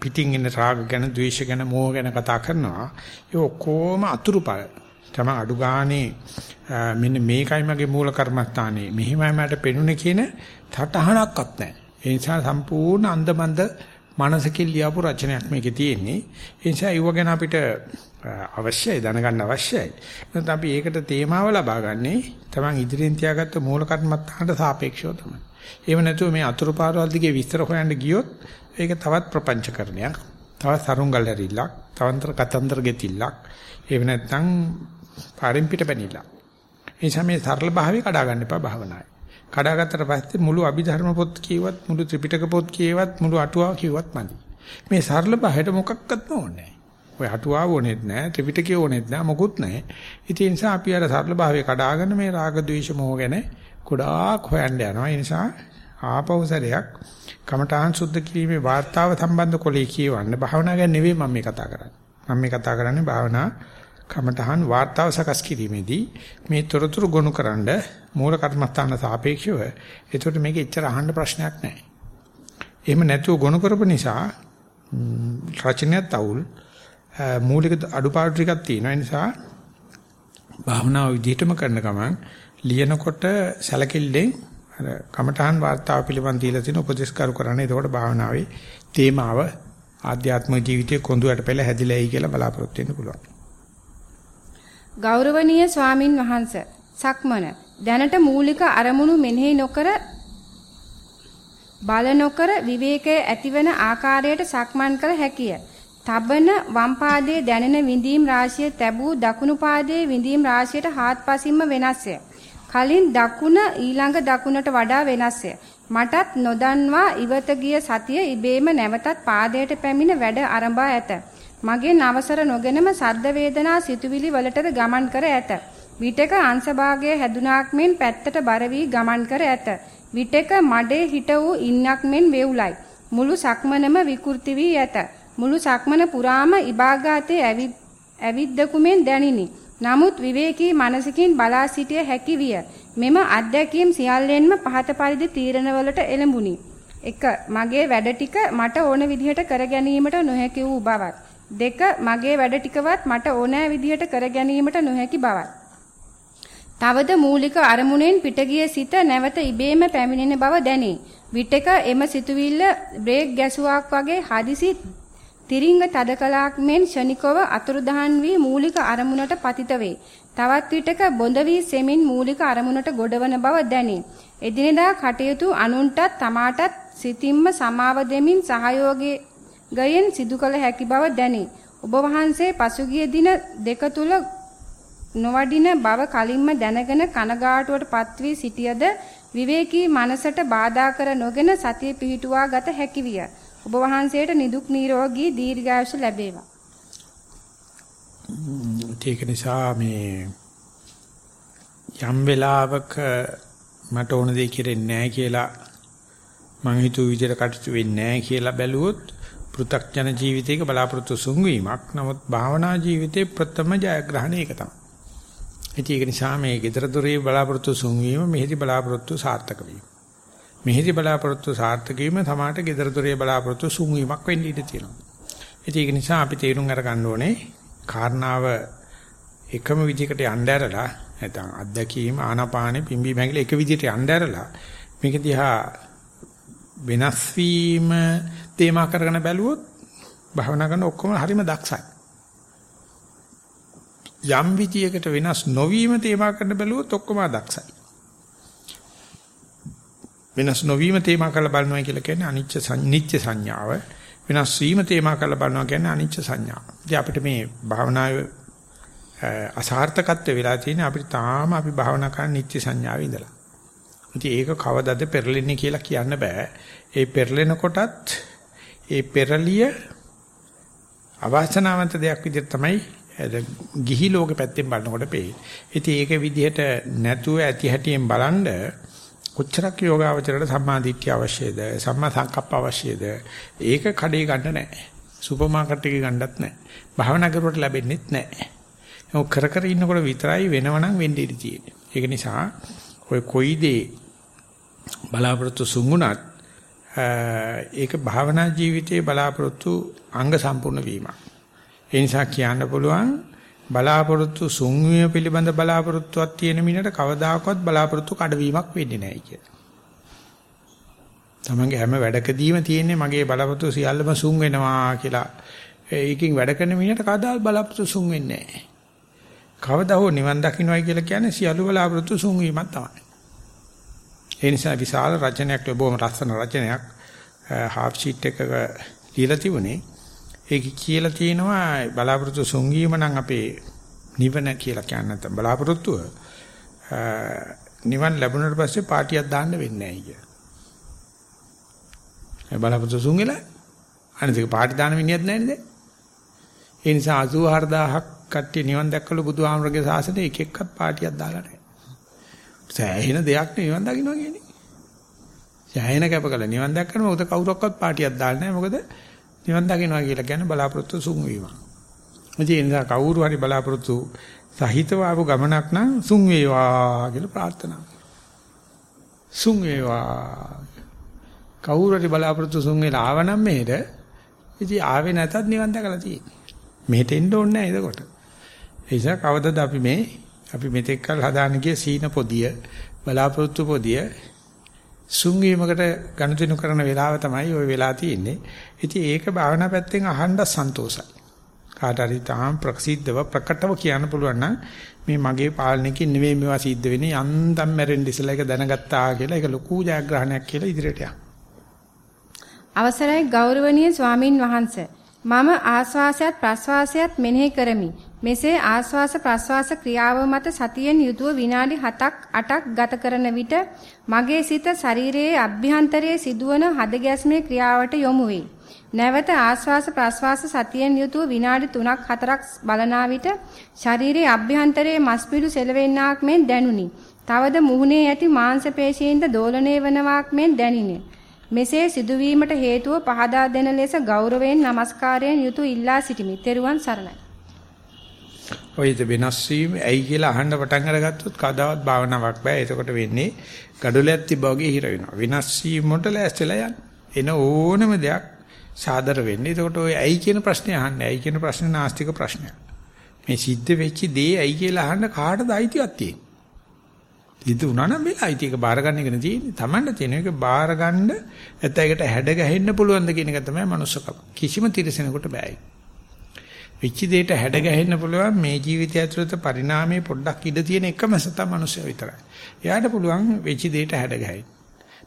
පිටින් එන රාග ගැන, ද්වේෂ ගැන, මෝහ ගැන කතා කරනවා. ඒ ඔක්කොම අතුරුපල. තම අඩු ගානේ මෙන්න මේකයි මගේ මූල කර්මස්ථානේ. මෙහිමයි මට පෙනුනේ කියන තටහනක්වත් නැහැ. ඒ නිසා සම්පූර්ණ අන්දමන්ද මනසකින් ලියාපු රචනයක් මේකේ තියෙන්නේ. ඒ නිසා ඒව ගැන අපිට අවශ්‍යයි දැනගන්න අවශ්‍යයි. නැත්නම් අපි ඒකට තේමාව ලබා ගන්නේ තමන් ඉදිරියෙන් තියාගත්ත මූල කර්මත්තාන්ට සාපේක්ෂව තමයි. එහෙම නැතුව මේ අතුරු පාරවල් දිගේ විස්තර හොයන්න ගියොත් ඒක තවත් ප්‍රපංචකරණයක්. තවත් සරුංගල් හැරිල්ලක්, තවන්තර කතන්දර ගෙතිල්ලක්. එහෙම නැත්නම් පාරින් පිට පැනිලා. ඒ නිසා මේ සරල භාවය කඩා ගන්න එපා භාවනාවේ. කඩාගත්තට පස්සේ මුළු අභිධර්ම පොත් කියවත් මුළු ත්‍රිපිටක පොත් කියවත් මුළු අටුවාව කියවත් මදි. මේ සරල බහයට මොකක්වත් ඕනේ ඔය අටුවාව ඕනෙත් නැහැ ත්‍රිපිටකය ඕනෙත් නැහැ මොකුත් නැහැ. ඉතින් ඒ නිසා අපි අර සරල භාවයේ කඩාගෙන මේ රාග ద్వේෂ මොහ ගැන ගොඩාක් හොයන්න යනවා. ඒ නිසා ආපෞසරයක් කමඨාන් සුද්ධ කිරීමේ වාර්තාව සම්බන්ධ කොලේ කියවන්න භාවනා ගැන නෙවෙයි මම මේ කතා කරන්නේ. මම මේ කතා කරන්නේ භාවනා කමඨහන් වාර්තාව සකස් කිරීමේදී මේ තොරතුරු ගොනුකරනද මූල කර්මස්ථාන සාපේක්ෂව ඒකට මේක එච්චර අහන්න ප්‍රශ්නයක් නැහැ. එහෙම නැතුව ගොනු කරපු නිසා රචනයත් අවුල් මූලික අඩුපාඩු ටිකක් තියෙනවා. ඒ නිසා භාවනාව විදිහටම කරන ගමන් ලියනකොට සැලකිල්ලෙන් අර කමඨහන් වාර්තාව පිළිබඳ දීලා තියෙන උපදේශ කරු කරන්නේ. එතකොට භාවනාවේ තේමාව ආධ්‍යාත්මික ජීවිතයේ කොඳුයට පෙළ හැදිලායි කියලා බලාපොරොත්තු වෙන්න පුළුවන්. ගෞරවනීය ස්වාමින් වහන්සේ සක්මන දැනට මූලික අරමුණු මෙනෙහි නොකර බල නොකර විවේකයේ ඇතිවන ආකාරයට සක්මන් කළ හැකිය. තබන වම් පාදයේ දැනෙන විඳීම් රාශිය තැබූ දකුණු පාදයේ විඳීම් රාශියට හාත්පසින්ම වෙනස්ය. කලින් දකුණ ඊළඟ දකුණට වඩා වෙනස්ය. මටත් නොදන්වා ඉවත ගිය සතිය ඉබේම නැවතත් පාදයට පැමිණ වැඩ ආරම්භා ඇත. මගෙන් අවසර නොගෙනම සද්ද වේදනා සිතුවිලි වලටද ගමන් කර ඇත. විටක අංශභාගයේ හැදුනාක් මෙන් පැත්තට බර වී ගමන් කර ඇත. විටක මඩේ හිට වූ ඉන්නක් මෙන් වේවුලයි. මුළු සක්මනම විකෘති වී ඇත. මුළු සක්මන පුරාම ඉබාගාතේ ඇවිද්දකුමෙන් දැනිනි. නමුත් විවේකී මනසකින් බලා සිටිය හැකි විය. මෙම අත්දැකීම් සියල්ලෙන්ම පහත පරිදි තීරණවලට එළඹුණි. 1. මගේ වැඩ ටික මට ඕන විදිහට කර ගැනීමට නොහැකි වූ බවත්. 2. මගේ වැඩ ටිකවත් මට ඕනෑ විදිහට කර ගැනීමට නොහැකි බවත්. තවද මූලික අරමුණෙන් පිටගිය සිත නැවත ඉබේම පැමිණෙන බව දැනේ. විටක එම සිතුවිල්ල බ්‍රේක් ගැසුවක් වගේ හදිසි තිරිංග තදකලාක් මෙන් ෂණිකව අතුරුදහන් වී මූලික අරමුණට පතිත වේ. තවත් විටක බොඳ වී සෙමින් මූලික අරමුණට ගොඩවන බව දැනේ. එදිනෙදා කටයුතු අනුන්ටත් තමාටත් සිතින්ම සමාව දෙමින් සහයෝගයෙන් සිදු කළ හැකි බව දැනේ. ඔබ වහන්සේ පසුගිය දින දෙක තුල නොවඩින බව කලින්ම දැනගෙන කනගාටුවට පත් වී සිටියද විවේකී මනසට බාධා කර නොගෙන සතිය පිහිටුවා ගත හැකි විය. ඔබ වහන්සේට නිදුක් නිරෝගී දීර්ඝායුෂ ලැබේවා. ඒක නිසා මේ යම් වෙලාවක මට ඕන දේ කෙරෙන්නේ නැහැ කියලා මං හිතුව විදිහට කටයුතු වෙන්නේ නැහැ කියලා බැලුවොත් පෘථග්ජන ජීවිතයක බලාපොරොත්තු සුන්වීමක්. නමුත් භාවනා ජීවිතේ ප්‍රථම ජයග්‍රහණය ඒක තමයි. ඒක නිසා මේ gedara dore බලාපොරොත්තු සුන්වීම මෙහිදී බලාපොරොත්තු සාර්ථක වීම. මෙහිදී බලාපොරොත්තු සාර්ථක වීම සමාට gedara dore බලාපොරොත්තු සුන්වීමක් වෙන්න ඉඩ තියෙනවා. ඒක නිසා අපි තේරුම් අරගන්න ඕනේ කාරණාව එකම විදිහකට යන්න ඇරලා නැත්නම් අත්දැකීම ආනාපානෙ පිම්බි මැගිල එක විදිහට යන්න ඇරලා මේක දිහා වෙනස් වීම තේමා කරගෙන බැලුවොත් භාවනා කරන ඔක්කොම හරිම දක්ෂයි. යම් විදියකට වෙනස් නොවීම තේමා කරන්න බැලුවොත් ඔක්කොම දක්ෂයි. වෙනස් නොවීම තේමා කරලා බලනවා කියලා කියන්නේ අනිච්ච නිච්ච සංඥාව. වෙනස් වීම තේමා කරලා බලනවා කියන්නේ අනිච්ච සංඥාව. ඉතින් අපිට මේ භාවනාවේ අසාර්ථකත්වය වෙලා තියෙන අපිට තාම අපි භාවනා කරන නිත්‍ය සංඥාවේ ඉඳලා. ඉතින් ඒක කවදද පෙරලෙන්නේ කියලා කියන්න බෑ. ඒ පෙරලෙන කොටත් ඒ පෙරලිය අවාසනාවන්ත දෙයක් විදිහට තමයි ගිහි ලෝකෙ පැත්තෙන් බලනකොට පේන්නේ. ඉතින් ඒක විදිහට නැතුව ඇති හැටියෙන් බලනද කොච්චරක් යෝගාවචරයට සම්මා දිට්ඨිය අවශ්‍යද සම්මා සංකප්ප අවශ්‍යද? ඒක කඩේ ගන්න නැහැ. සුපර් මාකට් එකේ ගන්නත් නැහැ. භාවනා කරුවට ලැබෙන්නේත් නැහැ. ඒක කර කර ඉන්නකොට විතරයි වෙනවනම් වෙන්නේ ඉඳී තියෙන්නේ. ඒක නිසා ඔය කොයි දේ බලාපොරොත්තු සුඟුණත් ඒක භාවනා ජීවිතයේ බලාපොරොත්තු අංග සම්පූර්ණ වීමක් ඒ නිසා කියන්න පුළුවන් බලාපොරොත්තු සුන්වීම පිළිබඳ බලාපොරොත්තුවක් තියෙන මිනිහට කවදාකවත් බලාපොරොත්තු කඩවීමක් වෙන්නේ නැහැ කියලා. තමන්ගේ හැම වැඩකදීම තියෙන්නේ මගේ බලාපොරොත්තු සියල්ලම සුන් වෙනවා කියලා. ඒකින් වැඩ කරන මිනිහට කවදාවත් බලාපොරොත්තු සුන් වෙන්නේ නැහැ. කවදා හෝ නිවන් දකින්නයි කියලා කියන්නේ සියලු බලාපොරොත්තු සුන් වීමක් තමයි. ඒ නිසා විශාල රචනයක් ලැබුවම ලස්සන රචනයක් හාෆ් ෂීට් එකක ලියලා තිබුණේ ඒක කියලා තියෙනවා බලාපොරොත්තු සුන්ගීම නම් අපේ නිවන කියලා කියන්නේ නැත්නම් බලාපොරොත්තුව නිවන් ලැබුණාට පස්සේ පාටියක් දාන්න වෙන්නේ නැහැ කිය. ඒ බලාපොරොත්තු සුන්ගිලා අනිත් පාටි දාන මිනිහක් නැහැ නේද? ඒ නිසා 84000ක් කට්ටිය නිවන් දැක්කලු බුදුහාමරගේ සාසනේ එක එක්කත් පාටියක් දාලා නැහැ. සෑහෙන දෙයක් නිවන් දකින්නවා කියන්නේ. සෑහෙන කැප කළ නිවන් දැක්කම උත කවුරක්වත් පාටියක් දාන්නේ නැහැ. මොකද නිවන් දකින්නවා කියලා කියන්නේ බලාපොරොත්තු සුන් වීම. ඒ නිසා කවුරු හරි බලාපොරොත්තු සහිතව ආපු ගමනක් නම් සුන් වේවා කියලා ප්‍රාර්ථනා සුන් වේවා. කවුරු හරි බලාපොරොත්තු සුන් වෙලා ආවනම් මේද ඉතින් ආවේ නැතත් නිවන් දැකලා තියෙන්නේ. මෙහෙට එන්න ඕනේ නැහැ එතකොට. ඒ නිසා කවදද අපි මේ අපි මෙතෙක් කල් හදාන ගිය සීන පොදිය බලාපොරොත්තු පොදිය සුන්වීමකට ගනුදෙනු කරන වෙලාව තමයි ওই වෙලා තියෙන්නේ. ඉතින් ඒක භාවනා පැත්තෙන් අහන්න සන්තෝසයි. කාට හරි තාම ප්‍රසිද්ධව ප්‍රකටව කියන්න පුළුවන් නම් මේ මගේ පාලනයකින් නෙවෙයි මේවා සිද්ධ වෙන්නේ යන්තම් මැරෙන්න ඉස්සලා ඒක දැනගත්තා කියලා ඒක ලොකු ජයග්‍රහණයක් කියලා ඉදිරියට යන්න. අවසරයි ගෞරවනීය ස්වාමින් වහන්සේ මම ආස්වාසයත් ප්‍රස්වාසයත් මෙනෙහි කරමි. මෙසේ ආස්වාස ප්‍රස්වාස ක්‍රියාව මත සතියෙන් යුතුව විනාඩි 7ක් 8ක් ගත කරන විට මගේ සිත ශරීරයේ අභ්‍යන්තරයේ සිදුවන හදගැස්මේ ක්‍රියාවට යොමු වේ. නැවත ආස්වාස ප්‍රස්වාස සතියෙන් යුතුව විනාඩි 3ක් 4ක් බලනා විට ශරීරයේ අභ්‍යන්තරයේ මස්පිඩු සෙලවෙන්නාක් මෙන් දැනුනි. තවද මුහුණේ ඇති මාංශ පේශීන්ද දෝලණය වනවාක් මෙන් දැනිනේ. මෙසේ සිදුවීමට හේතුව පහදා දෙන ලෙස ගෞරවයෙන් নমස්කාරයෙන් යුතුය ඉල්ලා සිටිමි. ත්වන් සරණයි. ඔය වෙනස් වීම ඇයි කියලා අහන්න පටන් අරගත්තොත් කවදාවත් භාවනාවක් බෑ. එතකොට වෙන්නේ gadolයක් තිබ්බ වගේ හිර වෙනවා. වෙනස් වීම වලට ලෑස්තිලා යන්න. එන ඕනම දෙයක් සාදර වෙන්නේ. එතකොට ඔය ඇයි කියන ප්‍රශ්නේ අහන්නේ. ඇයි කියන ප්‍රශ්නේ නාස්තික ප්‍රශ්නයක්. මේ සිද්ධ වෙච්ච දේ ඇයි කියලා අහන්න කාටද අයිතියක් තියෙන්නේ? සිද්ධ වුණා නම් මේ අයිති එක බාර ගන්න එකනේ තියෙන්නේ. Tamanට තියෙන එක බාර ගන්න නැත්නම් ඒකට හැඩ ගැහෙන්න පුළුවන්ද කියන එක තමයි මනුස්සකම. කිසිම තිරසනෙකුට බෑයි. වෙච්ච දෙයට හැඩ ගැහෙන්න පුළුවන් මේ ජීවිතය ඇතුළත පරිණාමයේ පොඩ්ඩක් ඉඩ තියෙන එකම සතා මනුස්සය විතරයි. එයාට පුළුවන් වෙච්ච දෙයට හැඩ ගැහෙන්න.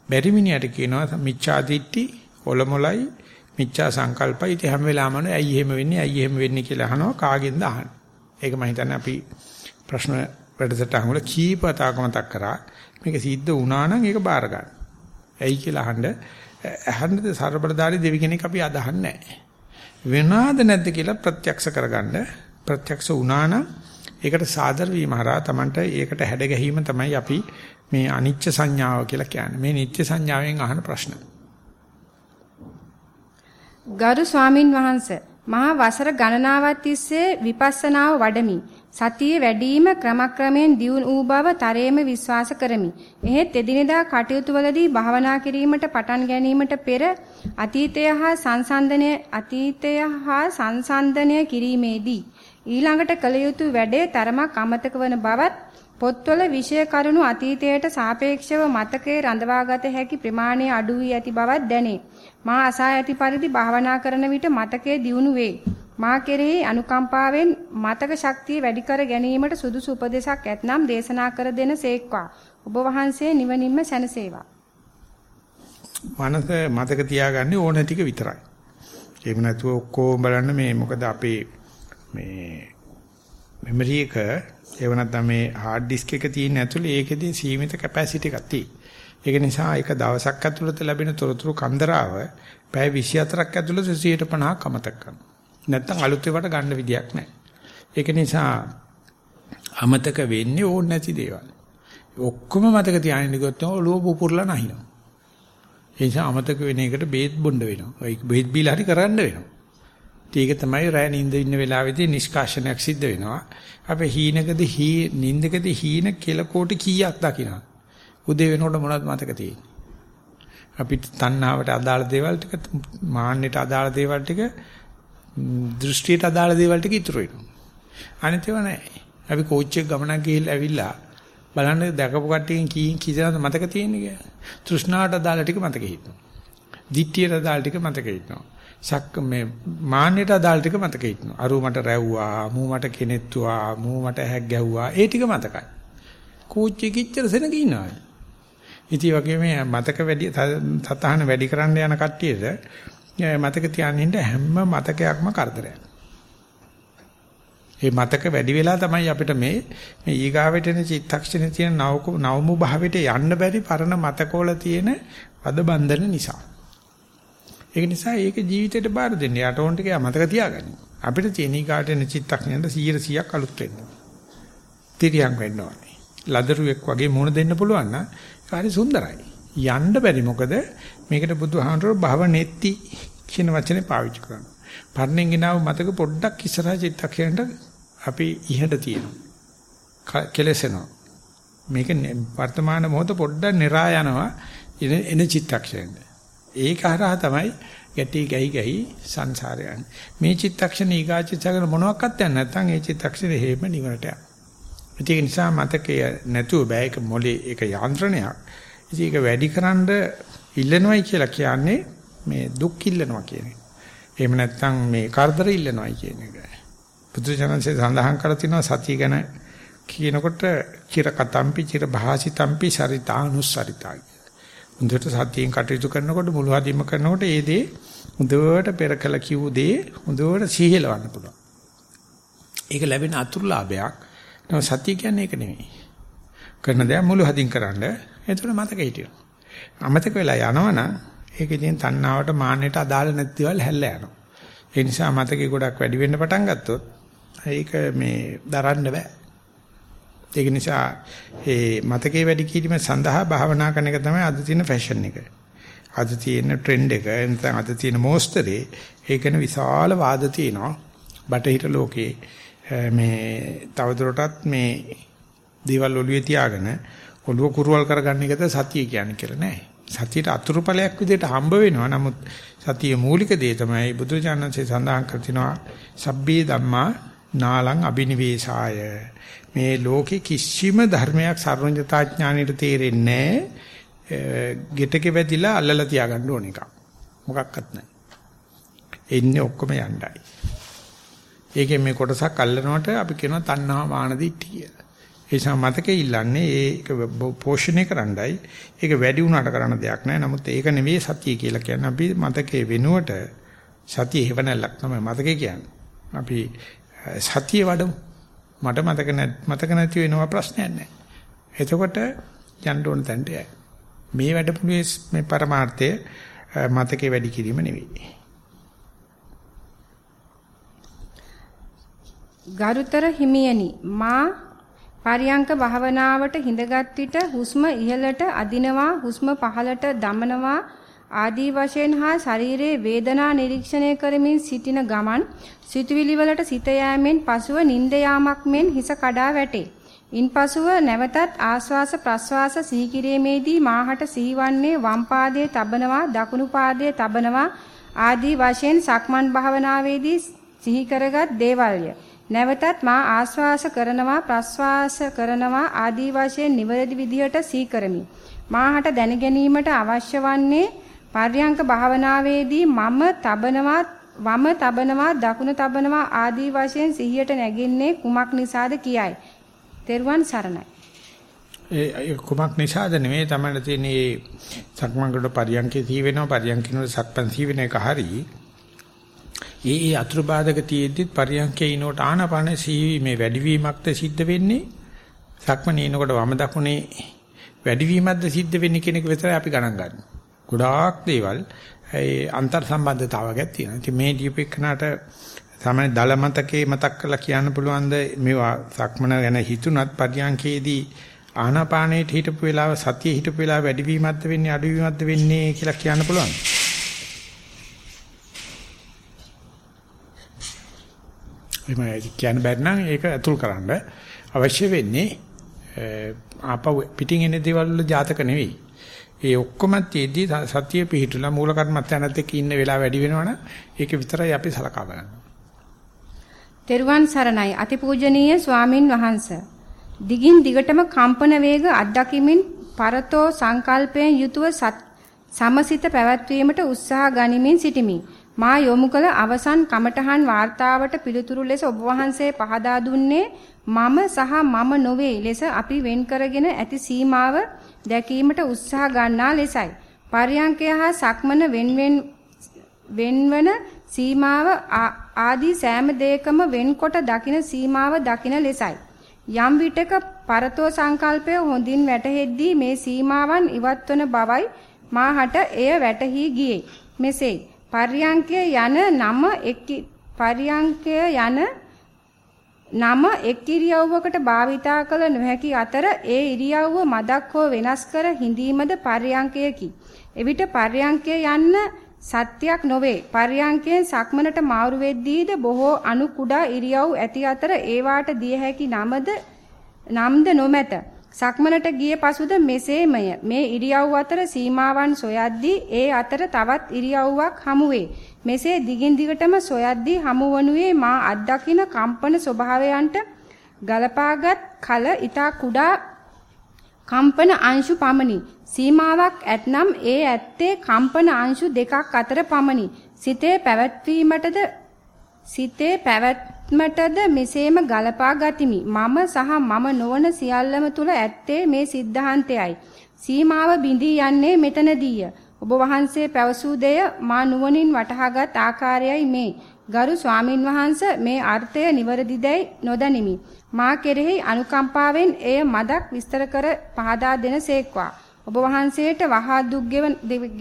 බැරි මිනිහට කියනවා මිච්ඡා දිට්ටි, ඔලොමොලයි, මිච්ඡා සංකල්පයි. ඉතින් හැම වෙලාවම ඇයි එහෙම වෙන්නේ, ඇයි එහෙම වෙන්නේ කියලා අහනවා කාගෙන්ද අහන්නේ. ඒක මම හිතන්නේ අපි ප්‍රශ්න වැඩසටහන් වල කීපතාවක මතක් කරා. මේක සිද්ධ වුණා නම් ඒක බාර ගන්න. ඇයි කියලා අහන්න අහන්නද ਸਰබලදාරි දෙවි කෙනෙක් අපි අදහන්නේ නැහැ. වෙනවද නැද්ද කියලා ප්‍රත්‍යක්ෂ කරගන්න ප්‍රත්‍යක්ෂ වුණා නම් ඒකට සාදර වීම හරහා Tamanට ඒකට හැඩ ගැහිම තමයි අපි මේ අනිච්ච සංඥාව කියලා කියන්නේ. මේ නිත්‍ය සංඥාවෙන් අහන ප්‍රශ්න. ගරු ස්වාමින් වහන්සේ මහා වසර ගණනාවක් තිස්සේ විපස්සනාව වඩමි. සතියේ වැඩිම ක්‍රමක්‍රමයෙන් දියුණු වූ බව තරයේම විශ්වාස කරමි. එහෙත් එදිනෙදා කටයුතු වලදී භාවනා කිරීමට පටන් ගැනීමට පෙර අතීතය හා සංසන්දනය අතීතය හා සංසන්දනය කිරීමේදී ඊළඟට කළ යුතු වැඩේ තරමක් අමතක වන බවත් පොත්වල විෂය කරුණු අතීතයට සාපේක්ෂව මතකයේ රඳවාගත හැකි ප්‍රමාණය අඩු වී ඇති බවක් දැනේ. මා අසා ඇති පරිදි භාවනා කරන විට මතකයේ දියුණු වේ. මා කෙරෙහි අනුකම්පාවෙන් මතක ශක්තිය වැඩි කර ගැනීමට සුදුසු උපදේශක් ඇතනම් දේශනා කර දෙන සේක්වා. ඔබ වහන්සේ නිවනින්ම සැනසේවා. මනස මතක තියාගන්නේ ඕන ටික විතරයි. එහෙම නැතුව ඔක්කොම බලන්න මේ මොකද අපේ මේ මෙමරි එක ඒව නැත්නම් මේ හાર્ඩ් ඩිස්ක් එක තියෙන ඇතුලේ ඒකෙදී සීමිත කැපැසිටි එකක් තියෙනවා. ඒක නිසා එක දවසක් ඇතුළත ලැබෙන තොරතුරු කන්දරාව පැය 24ක් ඇතුළත 150ක් අමතක කරනවා. නැත්තම් අලුත් ඒවාට ගන්න විදියක් නැහැ. ඒක නිසා අමතක වෙන්නේ ඕන නැති දේවල්. ඔක්කොම මතක තියාගෙන ගියොත් ඔළුව පුපුරලා නැහිනවා. ඒ නිසා අමතක වෙන එකට බේත් බොන්න වෙනවා. ඒක බේත් බීලා හරි කරන්න වෙනවා. ඒක තමයි රෑ නිින්ද ඉන්න වෙලාවේදී නිෂ්කාශනයක් සිද්ධ වෙනවා. අපේ හීනකදී හී නිින්දකදී හීන කියලා කෝටි කීයක් දකිනවා. උදේ වෙනකොට මොනවද මතක තියෙන්නේ? අපිට තණ්හාවට අදාළ දේවල් ටික මාන්නයට අදාළ දේවල් ටික දෘෂ්ටියට අදාළ දේවල් ටික ඉතුරු වෙනවා. අනිත් ඒවා නැහැ. අපි කෝච් එක ගමනක් ගිහිල්ලා ඇවිල්ලා බලන්න දැකපු කට්ටියන් කීයෙන් කීදෙනාද මතක තියෙන්නේ කියලා. තෘෂ්ණාවට අදාළ ටික මතක හිටිනවා. දිට්ඨියට අදාළ ටික මතක හිටිනවා. සක්ක මේ මාන්නයට අදාළ ටික මතක හිටිනවා. අරු මට රැව්වා, මූ මට කෙනෙත්තුවා, මූ මට හැක් ගැව්වා. ඒ ටික මතකයි. කෝච් එක කිච්චර සෙනග ඉන්නවා. ඉතින් වගේ මේ මතක වැඩි සතහන වැඩි කරන්න යන කට්ටියට මතක තියාගෙන ඉන්න හැම මතකයක්ම කරදරයක්. මේ මතක වැඩි වෙලා තමයි අපිට මේ මේ ඊගාවට එන චිත්තක්ෂණේ තියෙන නව නවමු භාවයට යන්න බැරි පරණ මතකවල තියෙන පද බන්ධන නිසා. ඒක නිසා ඒක ජීවිතේට බාර දෙන්න. යට ඕන ටික මතක තියාගන්න. අපිට තියෙන ඊගාට එන චිත්තක්ෂණයට 100ක් අලුත් වෙන්න. තිරියම් වෙන්න ඕනේ. ලදරුවෙක් වගේ මුණ දෙන්න පුළුවන් නම් හරි සුන්දරයි. යන්න බැරි මොකද මේකට බුදුහාමුදුරුවෝ භවනෙtti කියන වචනේ පාවිච්චි කරනවා. පරණෙන් ගినాව මතක පොඩ්ඩක් ඉස්සරහ චිත්තක්ෂණයට අපි ඉහට තියෙනවා. කෙලෙසෙනවා. මේක වර්තමාන මොහොත පොඩ්ඩක් නිරා යනවා එන චිත්තක්ෂණයට. ඒක හරහා තමයි ගැටි ගහි ගහි සංසාරය යන්නේ. මේ චිත්තක්ෂණ ඊගාචිත්තකන මොනවත් යන්නේ නැත්නම් ඒ චිත්තක්ෂණය හේම නිවරට යනවා. ඒක නිසා මතකය නැතුව බෑ ඒක මොලේ ඒක යන්ත්‍රණයක්. ඉතින් ඒක වැඩිකරනද ඉල්ලනවයි කියලා කියන්නේ මේ දුක් ඉල්ලනවා කියන එක. එහෙම නැත්නම් මේ කරදර ඉල්ලනවයි කියන එක. බුදුචානන්සේ සඳහන් කරලා තිනවා සතිය ගැන කියනකොට චිර කතම්පි චිර භාසිතම්පි සරිතානුස්සරිතා. හොඳට සතියෙන් කටයුතු කරනකොට මුළු හදින්ම කරනකොට ඒ දේ හොඳට පෙර කළ කිව් දේ හොඳට සිහිලවන්න පුළුවන්. ඒක ලැබෙන අතුරුලාභයක්. නම සතිය කියන්නේ ඒක නෙමෙයි. කරන දේ මුළු හදින් කරන්න. එතකොට මතක හිටිනවා. අමතක වෙලා යනවනම් ඒක ඉතින් තණ්හාවට මාන්නයට අදාළ නැති දේවල් හැල්ලා යනවා. ඒ නිසා මතකේ ගොඩක් වැඩි වෙන්න පටන් ගත්තොත් ඒක මේ දරන්න බෑ. ඒක නිසා ඒ මතකේ වැඩි කිරීම සඳහා භාවනා කරන එක තමයි අද තියෙන ෆැෂන් එක. අද තියෙන ට්‍රෙන්ඩ් එක නැත්නම් අද තියෙන මොස්තරේ ඒකන විශාල වාද තියෙනවා. බටහිර ලෝකේ මේ තවදුරටත් මේ දේවල් ඔළුවේ තියාගෙන ඔළුව කුරුවල් කරගන්න එකද සතිය කියන්නේ කියලා නෑ. සතියට අතුරුඵලයක් විදිහට හම්බ වෙනවා. නමුත් සතිය මූලික දේ තමයි බුදුචානන්සේ සඳහන් කර තිනවා සබ්බේ ධම්මා නාලං අබිනිවේෂාය මේ ලෝකේ කිසිම ධර්මයක් සර්වඥතා ඥාණයට තේරෙන්නේ නැහැ. ගෙටක වැදිලා අල්ලලා තියාගන්න ඕන එක. මොකක්වත් නැහැ. එන්නේ ඔක්කොම යණ්ඩයි. ඒකෙන් මේ කොටසක් අල්ලනකොට අපි කියනවා තණ්හා මාන දිට්ඨිය කියලා. ඒ නිසා මතකේ ඉල්ලන්නේ ඒක පෝෂණය කරන්නයි. ඒක වැඩි වුණාට කරන්න දෙයක් නැහැ. නමුත් ඒක නෙවෙයි සතිය කියලා කියන්නේ. අපි මතකේ වෙනුවට සතිය හේවණල්ලක් තමයි මතකේ කියන්නේ. අපි සතිය වඩමු. මට මතක මතක නැති වෙනවා ප්‍රශ්නයක් නැහැ. එතකොට යන්න ඕන තැනට යයි. මේ වැඩපුළුවේ මේ પરමාර්ථය මතකේ වැඩි කිරීම නෙවෙයි. ගරුතර හිමියනි මා පරියංක භාවනාවට හිඳගත් විට හුස්ම ඉහළට අදිනවා හුස්ම පහළට දමනවා ආදී වශයෙන් හා ශරීරයේ වේදනා නිරීක්ෂණය කරමින් සිටින ගමන් සිතුවිලි වලට සිත යෑමෙන් පසුව නිින්ද යාමක් මෙන් හිස කඩා වැටේ. ඉන්පසුව නැවතත් ආශ්වාස ප්‍රශ්වාස සීකිරීමේදී මාහට සිහිවන්නේ වම් පාදයේ තබනවා දකුණු පාදයේ තබනවා ආදී වශයෙන් සක්මන් භාවනාවේදී සිහි කරගත් දේවල්ය. නැවතත් මා ආශ්වාස කරනවා ප්‍රශ්වාස කරනවා ආදී වශයෙන් නිවැරදි විදිහට සිහි කරමි. මාහට දැන ගැනීමට අවශ්‍ය වන්නේ පර්යංක භාවනාවේදී මම තබනවා වම තබනවා දකුණ තබනවා ආදී වශයෙන් සිහියට නැගින්නේ කුමක් නිසාද කියයි. තෙරුවන් සරණයි. ඒ කුමක් නිසාද නෙමෙයි තමයි තියෙන්නේ සක්මන්කට පරියන්කේ තී වෙනවා පරියන්කිනොත් සක්පන් තී වෙන එක හරි. ඒ ඒ අතුරු බාධක තියෙද්දිත් පරියන්කේ ඉනෝට ආනපන සීවීමේ වැඩිවීමක්ද සිද්ධ වෙන්නේ. සක්මනේ ඉනකොට වම දකුණේ වැඩිවීමක්ද සිද්ධ වෙන්නේ කියන එක විතරයි අපි ගණන් ගන්නේ. ගොඩාක් දේවල් ඒ අන්තර් සම්බන්ධතාවයක් තියෙනවා. ඉතින් මේ දීපෙකනට තමයි දල මතකේ මතක් කරලා කියන්න පුළුවන්ද මේවා සක්මන ගැන හිතුණත් පරියන්කේදී ආනාපානයේ හිටපු වෙලාව සතියේ හිටපු වෙලාව වැඩිවීමක්ද වෙන්නේ අඩුවීමක්ද වෙන්නේ කියලා කියන්න පුළුවන්. එහෙම කියන්න බැරි නම් ඒක අතුල් කරන්න අවශ්‍ය වෙන්නේ ආපහු පිටින් එන දේවල් වල ජාතක නෙවෙයි. ඒ ඔක්කොම තියදී සතිය පිහිටුලා මූල කර්මත්‍යනත් එක්ක ඉන්න වෙලාව වැඩි වෙනවනම් ඒක විතරයි අපි සලකා බලන්නේ. තෙරුවන් සරණයි අතිපූජනීය ස්වාමින් වහන්සේ. දිගින් දිගටම කම්පන වේග අත්දැකීමින් පරතෝ සංකල්පයෙන් යුතුව සමසිත පැවැත්වීමට උත්සාහ ගනිමින් සිටිමි. මා යොමු කළ අවසන් කමඨහන් වார்த்தාවට පිළිතුරු ලෙස ඔබ වහන්සේ පහදා දුන්නේ මම සහ මම නොවේ ලෙස අපි වෙන් කරගෙන ඇති සීමාව දැකීමට උත්සාහ ගන්නා ලෙසයි. පරියංකය හා සක්මන වෙන්වෙන් වෙන්වන සීමාව ආදී සෑම දෙයකම වෙන්කොට දකින සීමාව දකින ලෙසයි. යම් විටක පරතෝ සංකල්පය හොඳින් වැටහෙද්දී මේ සීමාවන් ඉවත්වන බවයි මාහට එය වැටහි ගියේ. මෙසේ පර්යංකය යන නම එක් පර්යංකය යන නම එක් ඉරියව්වකට භාවිතා කළ නොහැකි අතර ඒ ඉරියව්ව මදක් හෝ වෙනස් කර හිඳීමද පර්යංකයකි. එවිට පර්යංකය යන්න සත්‍යයක් නොවේ. පර්යංකයෙන් සක්මනට මාරු වෙද්දීද බොහෝ අනු කුඩා ඉරියව් ඇති අතර ඒවාට දිය හැකි නමද නම්ද නොමැත. සක්මනට ගිය පසුද මෙසේමය. මේ ඉරියව් අතර සීමාවන් සොයද්දී ඒ අතර තවත් ඉරියව්වක් හමු වේ. මෙසේ දිගින් දිගටම සොයද්දී හමු වනුයේ මා අත්දකින කම්පන ස්වභාවයන්ට ගලපාගත් කල ඊතා කුඩා කම්පන අංශු පමණි. සීමාවක් ඇතනම් ඒ ඇත්තේ කම්පන අංශු දෙකක් අතර පමණි. සිතේ පැවැත්වීමටද සිතේ පැවැත්මටද මෙසේම ගලපා ගතිමි. මම සහ මම නොවන සියල්ලම තුල ඇත්තේ මේ සිද්ධාන්තයයි. සීමාව බිඳී යන්නේ මෙතනදීය. ඔබ වහන්සේ පැවසූ දෙය මා නුවණින් වටහාගත් ආකාරයයි මේ. ගරු ස්වාමින් වහන්ස මේ අර්ථය නිවරදිදැයි නොදනිමි. මා කෙරෙහි අනුකම්පාවෙන් එය මදක් විස්තර කර පහදා දෙනසේක්වා. ඔබ වහන්සේට වහා දුක්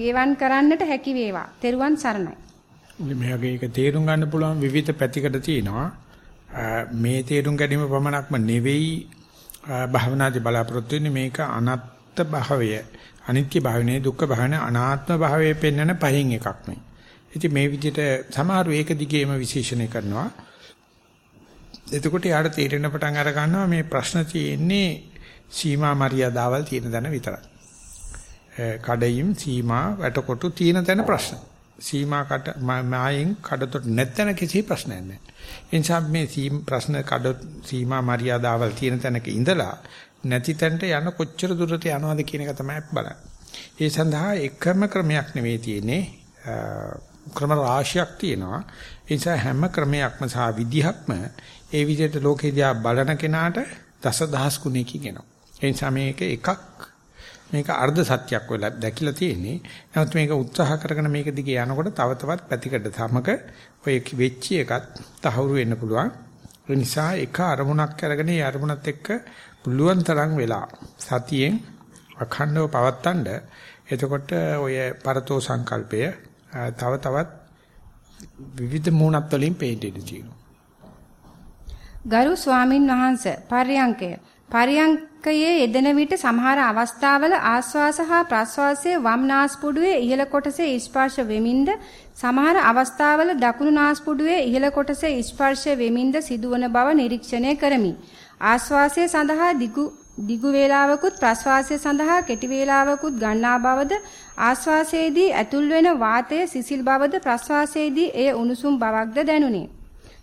ගෙවන් කරන්නට හැකි වේවා. තෙරුවන් සරණයි. මේකේ ඒක තේරුම් ගන්න පුළුවන් විවිධ පැතිකඩ තියෙනවා. මේ තේරුම් ගැනීම පමණක්ම නෙවෙයි භවනාදී බලාපොරොත්තු වෙන්නේ මේක අනත්ත් භාවය. අනිත්‍ය භාවනේ දුක්ඛ භාවනේ අනාත්ම භාවයේ පෙන්වන පහින් එකක් මේ. ඉතින් මේ විදිහට සමහරු ඒක දිගේම විශේෂණය කරනවා. එතකොට යාට තේරෙන පටන් අර ගන්නවා මේ ප්‍රශ්න තියෙන්නේ සීමා මරියාදාවල් තියෙන දන විතරයි. කඩයිම් සීමා වැටකොටු තියෙන තැන ප්‍රශ්න. සීමා කට මායෙන් කඩතොට නැත්නම් කිසි ප්‍රශ්නයක් නැහැ. ඒ නිසා මේ සීම ප්‍රශ්න කඩ සීමා මරියාදාවල් තියෙන තැනක ඉඳලා නැති තැනට යන කොච්චර දුරට යනවද කියන එක තමයි බලන්නේ. ඒ සඳහා එකම ක්‍රමයක් නෙවෙයි තියෙන්නේ. ක්‍රම රාශියක් තියෙනවා. ඒ නිසා හැම ක්‍රමයක්ම සහ විදිහක්ම ඒ විදිහට ලෝකේ දිහා බලන කෙනාට දසදහස් ගුණයකින් එනවා. ඒ නිසා මේක එකක් මේක අර්ධ සත්‍යයක් වෙලා දැකිලා තියෙන්නේ. නමුත් මේක උත්සාහ කරගෙන මේක දිගේ යනකොට තව තවත් පැතිකඩ සමග ඔය වෙච්ච එකත් තහවුරු වෙන්න පුළුවන්. ඒ නිසා එක අරමුණක් අරගෙන ඒ අරමුණත් එක්ක පුළුවන් තරම් වෙලා සතියෙන් අඛණ්ඩව පවත්තන්න එතකොට ඔය පරතෝ සංකල්පය තව තවත් විවිධ මූණත් වලින් පේන්න තියෙනවා. ගරු ස්වාමින් වහන්සේ පර්යංකය පර්යංකයේ යෙදෙන විට සමහර අවස්ථාවල ආශ්වාස හා ප්‍රශ්වාසයේ වම් නාස්පුඩුවේ ඉහළ කොටසේ ස්පර්ශ වෙමින්ද සමහර අවස්ථාවල දකුණු නාස්පුඩුවේ ඉහළ කොටසේ ස්පර්ශ වෙමින්ද සිදුවන බව නිරීක්ෂණය කරමි. ආශ්වාසය සඳහා දිගු දිගු වේලාවකුත් ප්‍රශ්වාසය සඳහා කෙටි වේලාවකුත් ගන්නා බවද ආශ්වාසයේදී ඇතුල් වෙන වාතය සිසිල් බවද ප්‍රශ්වාසයේදී එය උණුසුම් බවක්ද දැනුනි.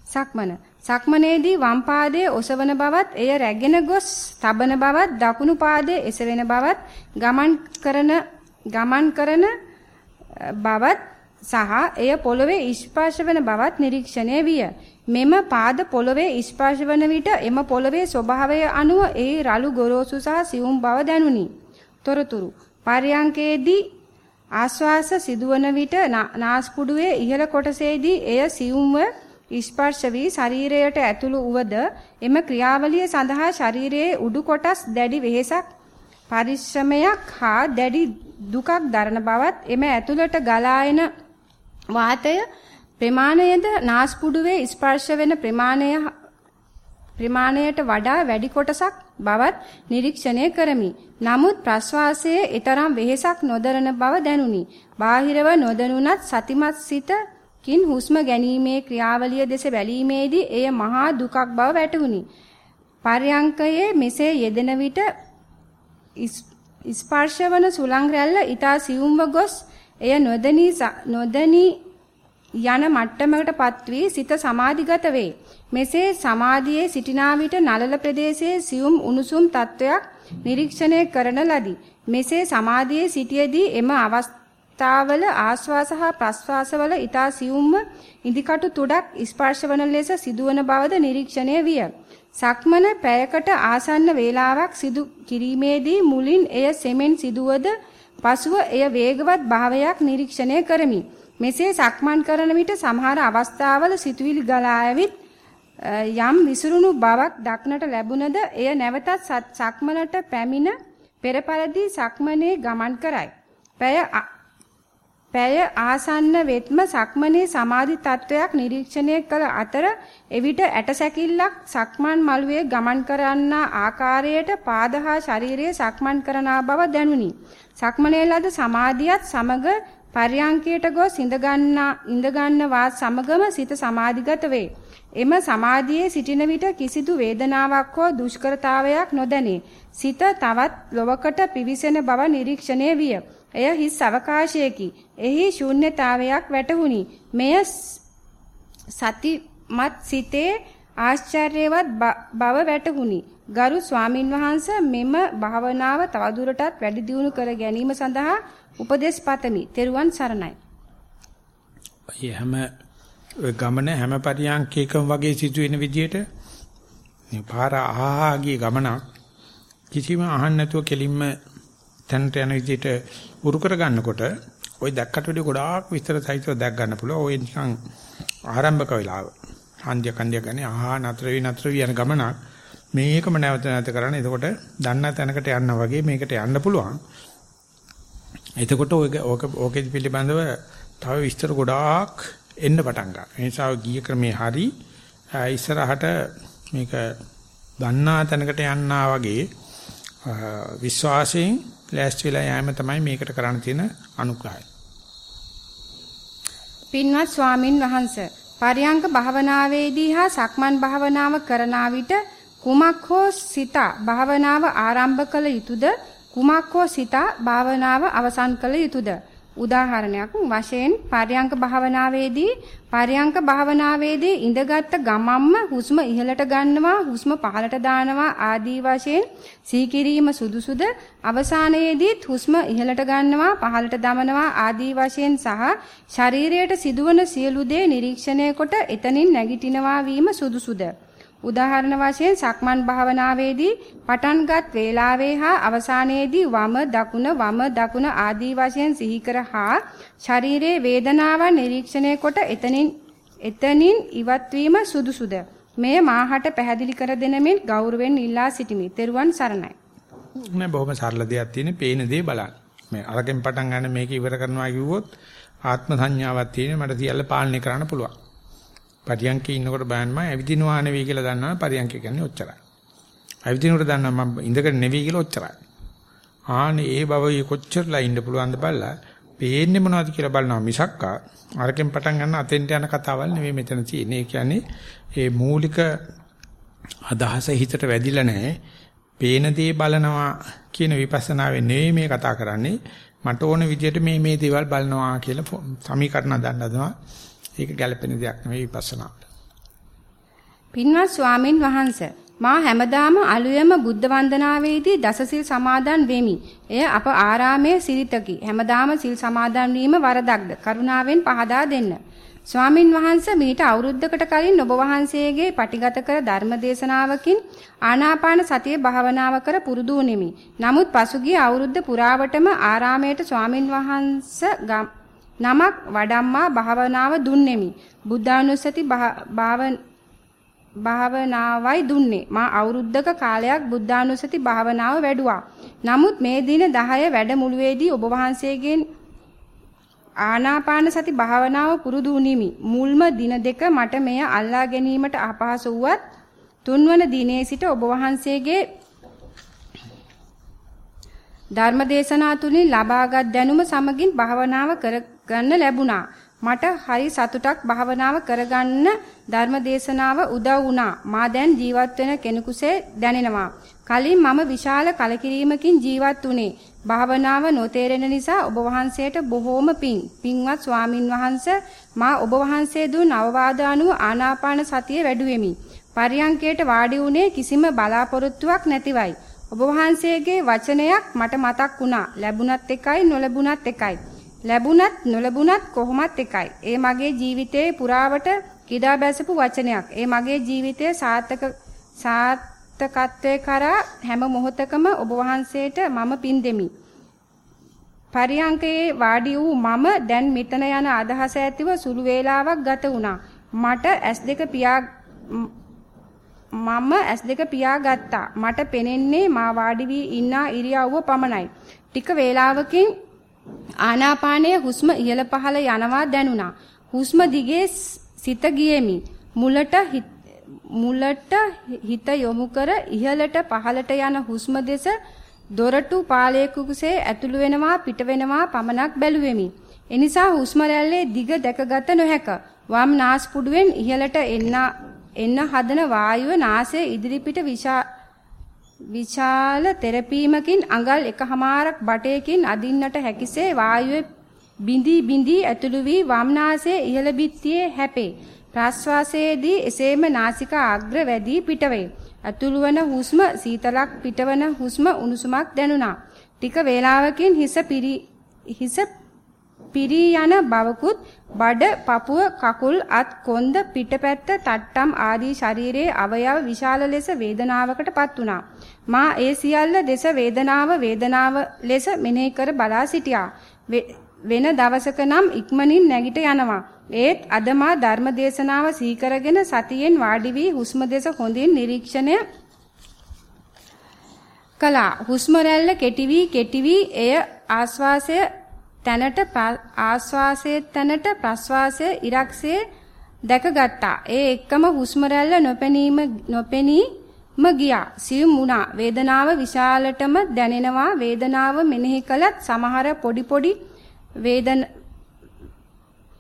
සක්මන සක්මනේදී වම් පාදයේ ඔසවන බවත් එය රැගෙන ගොස් තබන බවත් දකුණු පාදයේ එසවෙන බවත් ගමන් කරන ගමන් කරන බවත් සහ එය පොළවේ ස්පර්ශ වන බවත් නිරීක්ෂණය විය. මෙම පාද පොළවේ ස්පර්ශ වන විට එම පොළවේ ස්වභාවය අනුව ඒ රළු ගොරෝසු සහ සියුම් බව දැනුනි. තොරතුරු පර්යංකයේදී ආශ්වාස සිදුවන විට නාස්පුඩුවේ ඉහළ කොටසේදී එය සියුම්ව ස්පර්ශ වී ශරීරයට ඇතුළු වුවද එම ක්‍රියාවලිය සඳහා ශරීරයේ උඩු කොටස් දැඩි වෙහෙසක් පරිශ්‍රමයක් හා දැඩි දුකක් දරන බවත් එම ඇතුළට ගලා එන වාතය ප්‍රමාණයද නාස්පුඩුවේ ස්පර්ශ වෙන ප්‍රමාණය ප්‍රමාණයට වඩා වැඩි කොටසක් බවත් නිරීක්ෂණය කරමි. නමුත් ප්‍රශ්වාසයේ ඊතරම් වෙහෙසක් නොදරන බව දැනුනි. බාහිරව නොදැනුණත් සතිමත් සිතකින් හුස්ම ගැනීමේ ක්‍රියාවලිය දෙස බැලීමේදී එය මහා දුකක් බව වැටහුණි. පර්යංකයේ මෙසේ යෙදෙන විට ස්පර්ශවන සුලං රැල්ල ඊතා සියුම්ව ගොස් එය නොදනී නොදනී යන මට්ටමකටපත් වී සිත සමාධිගත වේ. මෙසේ සමාධියේ සිටිනා විට නලල ප්‍රදේශයේ සියුම් උණුසුම් තත්වයක් නිරීක්ෂණය කරන ලදී. මෙසේ සමාධියේ සිටියේදී එම අවස්ථාවල ආශ්වාස හා ප්‍රශ්වාසවල ඊතා සියුම්ව ඉදිකටු තුඩක් ස්පර්ශවන ලෙස සිදුවන බවද නිරීක්ෂණය විය. සක්මන පැයකට ආසන්න වේලාවක් සිදු කිරීමේදී මුලින් එය සෙමෙන් සිදුවද පසුව එය වේගවත් භාවයක් නිරීක්ෂණය කරමි. මෙසේ සක්මන් කරන විට සමහර අවස්ථාවල සිතුවිලි ගලා ඇවිත් යම් විසිරුණු බවක් දක්නට ලැබුණද එය නැවතත් සක්මනට පැමිණ පෙරපරදී සක්මනේ ගමන් කරයි. පැය පැය ආසන්න වෙත්ම සක්මනේ සමාධි තත්වයක් නිරීක්ෂණය කළ අතර එවිට ඇටසැකිල්ලක් සක්මන් මළුවේ ගමන් කරන්න ආකාරයට පාද හා ශරීරයේ සක්මන් කරන බව දැනුනි. සක්මනේ ලද සමාධියත් සමග පර්යංකයට ගොස් ඉඳ ගන්නා ඉඳ ගන්නවත් සමගම සිත සමාධිගත වේ. එම සමාධියේ සිටින විට කිසිදු වේදනාවක් හෝ දුෂ්කරතාවයක් නොදැනේ. සිත තවත් ලොවකට පිවිසෙන බව නිරීක්ෂණය විය. එය හිස් අවකාශයකි. එහි ශූන්‍යතාවයක් වැටහුණි. මෙය සතිමත් සිතේ ආශ්චර්යවත් බව වැටහුණි. ගරු ස්වාමින් වහන්සේ මෙම භාවනාව තවදුරටත් වැඩි දියුණු කර ගැනීම සඳහා උපදේශ පතමි. තෙරුවන් සරණයි. ඒ හැම ගමන හැම පරියන්කේකම වගේ සිදුවෙන විදිහට මේ පාර ආහාගේ ගමන කිසිම අහන්න නැතුව කෙලින්ම තැනට යන විදිහට උරු කර ගන්නකොට ওই දැක්කට වඩා ගොඩාක් විස්තර සහිතව දැක් ගන්න පුළුවන්. ඔය නිකන් ආරම්භක වෙලාව. හන්දිය කන්දිය ගන්නේ ආහා නතර වී නතර වී යන ගමනක්. මේකම නැවත නැවත කරන්න. එතකොට දන්න තැනකට යන්න වගේ මේකට යන්න පුළුවන්. එතකොට ඔය ඕක ඕකෙදි පිළිබඳව තව විස්තර ගොඩාක් එන්න පටන් ගන්නවා. ඒ නිසා ගිය ක්‍රමේ හරි ඉස්සරහට මේක දන්නා තැනකට යන්නා වගේ විශ්වාසයෙන් ලෑස්ති වෙලා යෑම තමයි මේකට කරන්න තියෙන අනුග්‍රහය. පින්වත් ස්වාමින් වහන්සේ පරියංක භාවනාවේදී හා සක්මන් භාවනාව කරන විට කුමක් හෝ සිත භාවනාව ආරම්භ කළ යුතුයද කුමක් හෝ සිත භාවනාව අවසන් කළ යුතුයද උදාහරණයක් වශයෙන් පර්යංක භාවනාවේදී පර්යංක භාවනාවේදී ඉඳගත් ගමම්ම හුස්ම ඉහළට ගන්නවා හුස්ම පහළට දානවා ආදී වශයෙන් සීකිරීම සුදුසුද? අවසානයේදීත් හුස්ම ඉහළට ගන්නවා පහළට දමනවා ආදී වශයෙන් සහ ශරීරයට සිදුවන සියලු දේ නිරීක්ෂණය කොට එතනින් නැගිටිනවා වීම සුදුසුද? උදාහරණ වශයෙන් සක්මන් භාවනාවේදී පටන්ගත් වේලාවේ හා අවසානයේදී වම දකුණ වම දකුණ ආදී වශයෙන් සිහි කර හා ශරීරයේ වේදනාවන් නිරීක්ෂණය කොට එතනින් එතනින් ඉවත් වීම සුදුසුද මෙය මාහට පැහැදිලි කර දෙනමින් ගෞරවයෙන් ඉල්ලා සිටිමි. ත්වන් සරණයි. නෑ බොහොම සරල දෙයක් තියෙන පේන දේ බලන්න. මේ අරකින් පටන් ගන්න මේක ඉවර කරනවා කිව්වොත් ආත්ම සංඥාවක් තියෙන මට සියල්ල පාලනය කරන්න පුළුවන්. පරියන්කේ ඉන්නකොට බලන්න මම ඇවිදිනවා නෙවෙයි කියලා දන්නවා පරියන්ක කියන්නේ ඔච්චරයි. ඇවිදිනකොට දන්නවා මම ඉඳගෙන නෙවෙයි කියලා ඔච්චරයි. ආනේ ඒ බව කොච්චරලා ඉන්න පුළුවන්ද බලලා පේන්නේ මොනවද කියලා බලනවා මිසක්කා අරකින් පටන් ගන්න අතෙන්ට යන කතාවල් නෙවෙයි මෙතන තියෙන්නේ. ඒ කියන්නේ ඒ මූලික අදහස හිතට වැදිලා නැහැ. පේන දේ බලනවා කියන විපස්සනාවේ නෙවෙයි මේ කතා කරන්නේ. මට ඕන විදිහට මේ මේ දේවල් බලනවා කියලා සමීකරණ දන්නදනවා. ඒක ගැළපෙන දෙයක් නෙවෙයි විපස්සනාට. පින්වත් ස්වාමින් වහන්සේ මා හැමදාම අලුයම බුද්ධ වන්දනාවේදී දසසිල් සමාදන් වෙමි. එය අප ආරාමයේ සිරිතකි. හැමදාම සිල් සමාදන් වීම වරදක්ද? කරුණාවෙන් පහදා දෙන්න. ස්වාමින් වහන්සේ මීට අවුරුද්දකට කලින් ඔබ වහන්සේගේ පටිගත කර ධර්ම දේශනාවකින් ආනාපාන සතිය භාවනාව කර පුරුදු වුනිමි. නමුත් පසුගිය අවුරුද්ද පුරාවටම ආරාමයට ස්වාමින් වහන්සේ නමක් වඩම්මා භාවනාව දුන්නෙමි. බුද්ධානුස්සති භාවනාවයි දුන්නේ. මා අවුරුද්දක කාලයක් බුද්ධානුස්සති භාවනාව වැඩුවා. නමුත් මේ දින 10 වැඩමුළුවේදී ඔබ වහන්සේගෙන් ආනාපාන සති භාවනාව පුරුදු වුනිමි. මුල්ම දින දෙක මට මෙය අල්ලා ගැනීමට අපහසු වුවත් තුන්වන දිනේ සිට ඔබ වහන්සේගේ ධර්මදේශනා තුලින් ලබාගත් දැනුම සමගින් භාවනාව කර ගන්න ලැබුණා. මට හරි සතුටක් භාවනාව කරගන්න ධර්මදේශනාව උදව් වුණා. මා දැන් ජීවත් වෙන කෙනෙකුසේ දැනෙනවා. කලින් මම විශාල කලකිරීමකින් ජීවත් වුණේ. භාවනාව නොතේරෙන නිසා ඔබ වහන්සේට බොහෝම පිං. පින්වත් ස්වාමින් වහන්සේ මා ඔබ වහන්සේ දුන් අවවාද අනුව ආනාපාන සතිය වැඩුවෙමි. පරියංකයට වාඩි වුණේ කිසිම බලාපොරොත්තුවක් නැතිවයි. ඔබ වහන්සේගේ වචනයක් මට මතක් වුණා. ලැබුණත් එකයි නොලැබුණත් එකයි. ලැබුණත් නොලැබුණත් කොහොමත් එකයි. ඒ මගේ ජීවිතයේ පුරාවට කිදා බැසපු වචනයක්. ඒ මගේ ජීවිතයේ සාර්ථක සාර්ථකත්වයේ කරා හැම මොහොතකම ඔබ වහන්සේට මම පින් දෙමි. පරියංකයේ වාඩි වූ මම දැන් මෙතන යන අදහස ඇතිව සුළු වේලාවක් ගත වුණා. මට S2 පියා මම S2 පියාගත්තා. මට පෙනෙන්නේ මා වාඩි වී ඉන්න ඉරියව්ව පමණයි. ටික වේලාවකින් ආනාපානයේ හුස්ම ඉහළ පහළ යනවා දැනුණා. හුස්ම දිගේ සිත ගියෙමි. මුලට මුලට හිත යොමු කර ඉහළට පහළට යන හුස්ම දෙස දොරටු පාලයකුසේ ඇතුළු වෙනවා පිට වෙනවා පමණක් බැලුවෙමි. එනිසා හුස්ම රැල්ලේ දිග දැකගත නොහැක. වම් නාස්පුඩුවෙන් ඉහළට එන්න එන්න හදන වායුව නාසයේ ඉදිරිපිට විශාල විශාල තෙරපීමකින් අඟල් එකහමාරක් බටයකින් අදින්නට හැකිසේ වායුවේ බිඳි බිඳි ඇතුළු වී වම්නාසයේ ඉහළ බිත්තියේ හැපේ. ප්‍රාශ්වාසයේදී එසේම නාසිකා අග්‍ර වැඩි පිටවේ. ඇතුළු වන හුස්ම සීතලක් පිටවන හුස්ම උණුසුමක් දැනුණා. ටික වේලාවකින් හිස පිරි හිස පිරී යන බවකුත් බඩ පපුව කකුල් අත් කොන්ද පිටපැත්ත තට්ටම් ආදී ශරීරයේ අවයව විශාල ලෙස වේදනාවකටපත් වුණා. මා ඒ සියල්ල දෙස වේදනාව වේදනාව ලෙස මෙනෙහි කර බලා සිටියා. වෙන දවසක නම් ඉක්මනින් නැගිට යනවා. ඒත් අද මා ධර්ම දේශනාව සීකරගෙන සතියෙන් වාඩි වී හුස්ම දෙස හොඳින් නිරීක්ෂණය කළා. හුස්ම රැල්ල කෙටි වී කෙටි වී එය ආස්වාසය තැනට ආස්වාසයේ තැනට ප්‍රස්වාසය ඉරක්සේ දැකගත්තා. ඒ එක්කම හුස්ම රැල්ල නොපෙනීම නොපෙනීම ගියා. සියුම් වුණා. වේදනාව විශාලටම දැනෙනවා. වේදනාව මෙනෙහි කළත් සමහර පොඩි පොඩි වේදන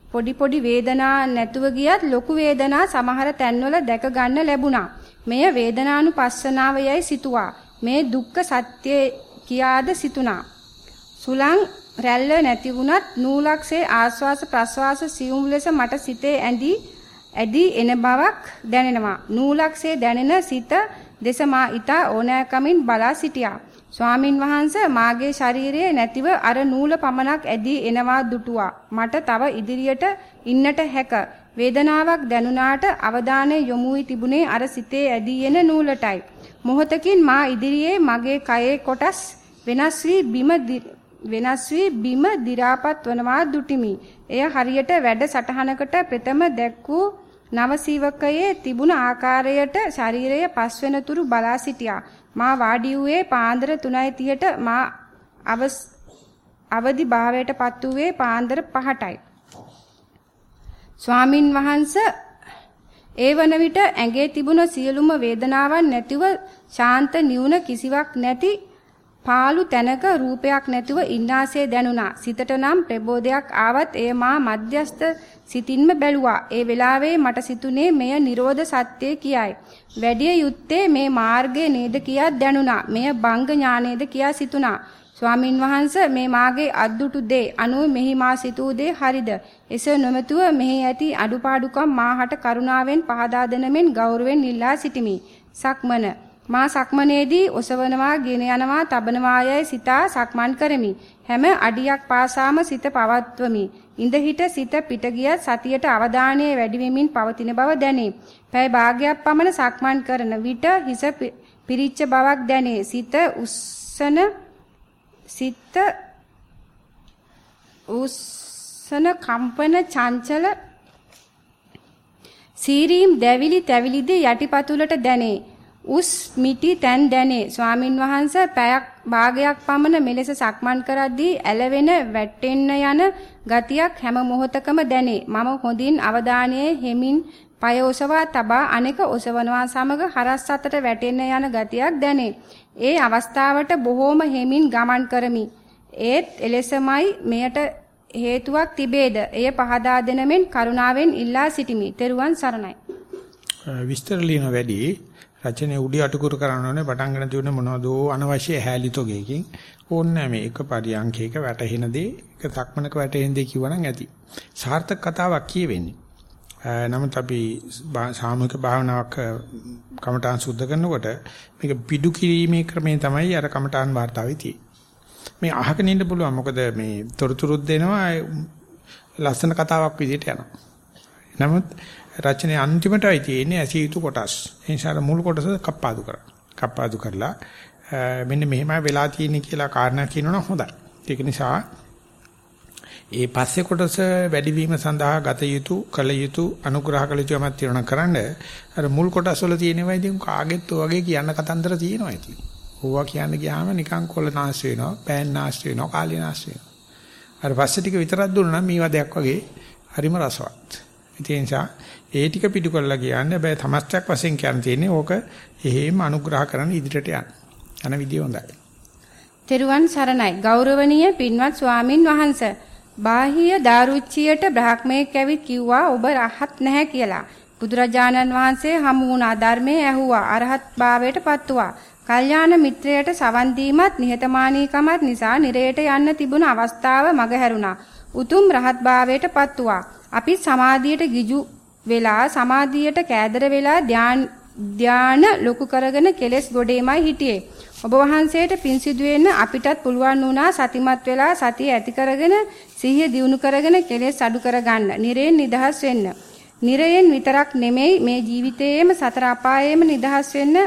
පොඩි පොඩි වේදනා නැතුව ගියත් ලොකු වේදනා සමහර තැන්වල දැක ගන්න ලැබුණා. මෙය වේදනානුපස්සනාව යයි සිතුවා. මේ දුක්ඛ සත්‍ය කියාද සිතුණා. සුලං රැල්ල නැති වුණත් නූලක්සේ ආස්වාස ප්‍රස්වාස සියුම් ලෙස මට සිතේ ඇඳී ඇදී එන බවක් දැනෙනවා. නූලක්සේ දැනෙන සිත දෙස මා ඊට ඕනෑකමින් බලා සිටියා. ස්වාමින් වහන්සේ මාගේ ශරීරයේ නැතිව අර නූල පමණක් ඇදී එනවා දුටුවා. මට තව ඉදිරියට ඉන්නට හැක. වේදනාවක් දැනුණාට අවධානය යොමු වී තිබුණේ අර සිතේ ඇදී එන නූලටයි. මොහොතකින් මා ඉදිරියේ මගේ කයේ කොටස් වෙනස් වී බිම වෙනස් වී බිම දි รา පත් වනවා දුටිමි. එය හරියට වැඩ සටහනකට ප්‍රථම දැක් වූ නවසීවකයේ තිබුණ ආකාරයට ශරීරය පස්වෙන තුරු බලා සිටියා. මා වාඩි වූයේ පාන්දර 3:30ට මා අවදි භාවයට පත් වූයේ පාන්දර 5ටයි. ස්වාමින් වහන්සේ ඒ වන විට ඇඟේ තිබුණ සියලුම වේදනාවන් නැතිව ශාන්ත නිවුන කිසිවක් නැති පාළු තැනක රූපයක් නැතුව ඉන්නාසේ දැනුණා. සිතට නම් ප්‍රබෝධයක් ආවත් එය මා මධ්‍යස්ත සිතින්ම බැලුවා. ඒ වෙලාවේ මට සිතුනේ මෙය Nirodha සත්‍ය කියයි. වැඩිය යුත්තේ මේ මාර්ගය නේද කියා දැනුණා. මෙය බංග ඥානේද කියා සිතුණා. ස්වාමින් වහන්සේ මේ මාගේ අද්දුටු දේ අනුව මෙහි මා සිතූ දේ හරිද? එසේ නොමැතුව මෙහි ඇති අඩුපාඩුකම් මාහට කරුණාවෙන් පහදා දෙන මෙන් ගෞරවයෙන් ඉල්ලා සිටිමි. සක්මන මා සක්මනේදී ඔසවනවා, ගෙන යනවා, තබනවා යයි සිතා සක්මන් කරමි. හැම අඩියක් පාසාම සිත පවත්වමි. ඉඳ හිට සිත පිට ගිය සතියට අවධානය වැඩි වෙමින් පවතින බව දැනේ. පැය භාගයක් පමණ සක්මන් කරන විට හිස පිරිච්ච බවක් දැනේ. සිත උස්සන සිත උස්සන කම්පන චංචල සීරීම් දැවිලි තැවිලිද යටිපතුලට දැනේ. උස් මිටි තැන් දැනේ. ස්වාමින් වහන්සේ පැයක් භාගයක් පමණ මෙලෙස සක්මන් කරද්දී ඇලවෙන වැටෙන්න යන ගතියක් හැම මොහොතකම දැනේ. මම හොඳින් අවධානයේ හෙමින් පය ඔසවා තබා අනෙක ඔසවනවා සමග හරස් අතට වැටෙන්න යන ගතියක් දැනේ. ඒ අවස්ථාවට බොහෝම හෙමින් ගමන් කරමි. ඒත් එලෙසමයි මෙයට හේතුවක් තිබේද? එය පහදා දෙන මෙන් කරුණාවෙන් ඉල්ලා සිටිමි. ත්වන් සරණයි. විස්තර ලියන වැඩි රචනයේ උඩි අටකුරු කරන්න ඕනේ පටන් ගන්න තියෙන මොනවදෝ? අනවශ්‍ය හැලිතොගේකින් ඕන්නේ මේ එක පරියන්කයක වැටෙන දේ එක තක්මනක වැටෙන දේ කිව්වනම් ඇති. සාර්ථක කතාවක් කියවෙන්නේ. නමුත් අපි සාමූහික භාවනාවක් කමඨාන් සුද්ධ කරනකොට මේක පිඩු කිරීමේ ක්‍රමය තමයි අර කමඨාන් වාර්තාවේ තියෙන්නේ. මේ අහගෙන ඉන්න පුළුවන්. මොකද මේ තොරතුරුත් දෙනවා ලස්සන කතාවක් විදිහට යනවා. නමුත් රචනයේ අන්තිමටයි තියෙන්නේ ඇසිය යුතු කොටස්. ඒ නිසා මුල් කොටස කප්පාදු කරා. කප්පාදු කරලා මෙන්න මෙහෙමයි වෙලා තියෙන්නේ කියලා කාරණා කියනවනම් හොඳයි. ඒක නිසා ඒ පස්සේ කොටස වැඩිවීම සඳහා ගත යුතු කළ යුතු අනුග්‍රහ කළ යුතු යමක් තියෙනවා කරන්න අර මුල් කොටස් වල තියෙනවා ඉතින් කාගෙත් වගේ කියන්න කතන්දර තියෙනවා ඉතින්. ඕවා කියන්න ගියාම නිකන් කොළ නාස් වෙනවා, පෑන් නාස් වෙනවා, කාලේ නාස් වෙනවා. අර පස්සේ ටික විතරක් දුන්නා නම් මේ වදයක් වගේ හරිම රසවත්. ඒ නිසා ඒ ටික පිටු කරලා කියන්නේ බෑ තමස්ත්‍යක් වශයෙන් කියන්න තියෙන්නේ ඕක එහෙම අනුග්‍රහ කරන ඉදිරියට යන්න. යන විදිය හොඳයි. තෙරුවන් සරණයි ගෞරවනීය පින්වත් ස්වාමින් වහන්සේ. බාහිය දාරුච්චියට බ්‍රහ්මයෙක් ඇවිත් කිව්වා ඔබ රහත් නැහැ කියලා. බුදුරජාණන් වහන්සේ හමු වුණා ධර්මයේ ඇහුවා අරහත් භාවයට පත් වුණා. කල්යාණ මිත්‍රයට සවන් දීමත් නිහතමානීකමත් නිසා නිරයට යන්න තිබුණ අවස්ථාව මගහැරුණා. උතුම් රහත් භාවයට පත් වුණා. අපි සමාධියට ගිජු වෙලා සමාධියට කෑදර වෙලා ධාන ලොකු කරගෙන කෙලස් ගොඩේමයි හිටියේ. ඔබ වහන්සේට පින් සිදු වෙන්න අපිටත් පුළුවන් වුණා සතිමත් වෙලා සතිය ඇති කරගෙන සිහිය දියුණු කරගෙන කෙලස් අඩු කරගන්න. නිරයෙන් නිදහස් වෙන්න. නිරයෙන් විතරක් නෙමෙයි මේ ජීවිතයේම සතර අපායේම නිදහස් වෙන්න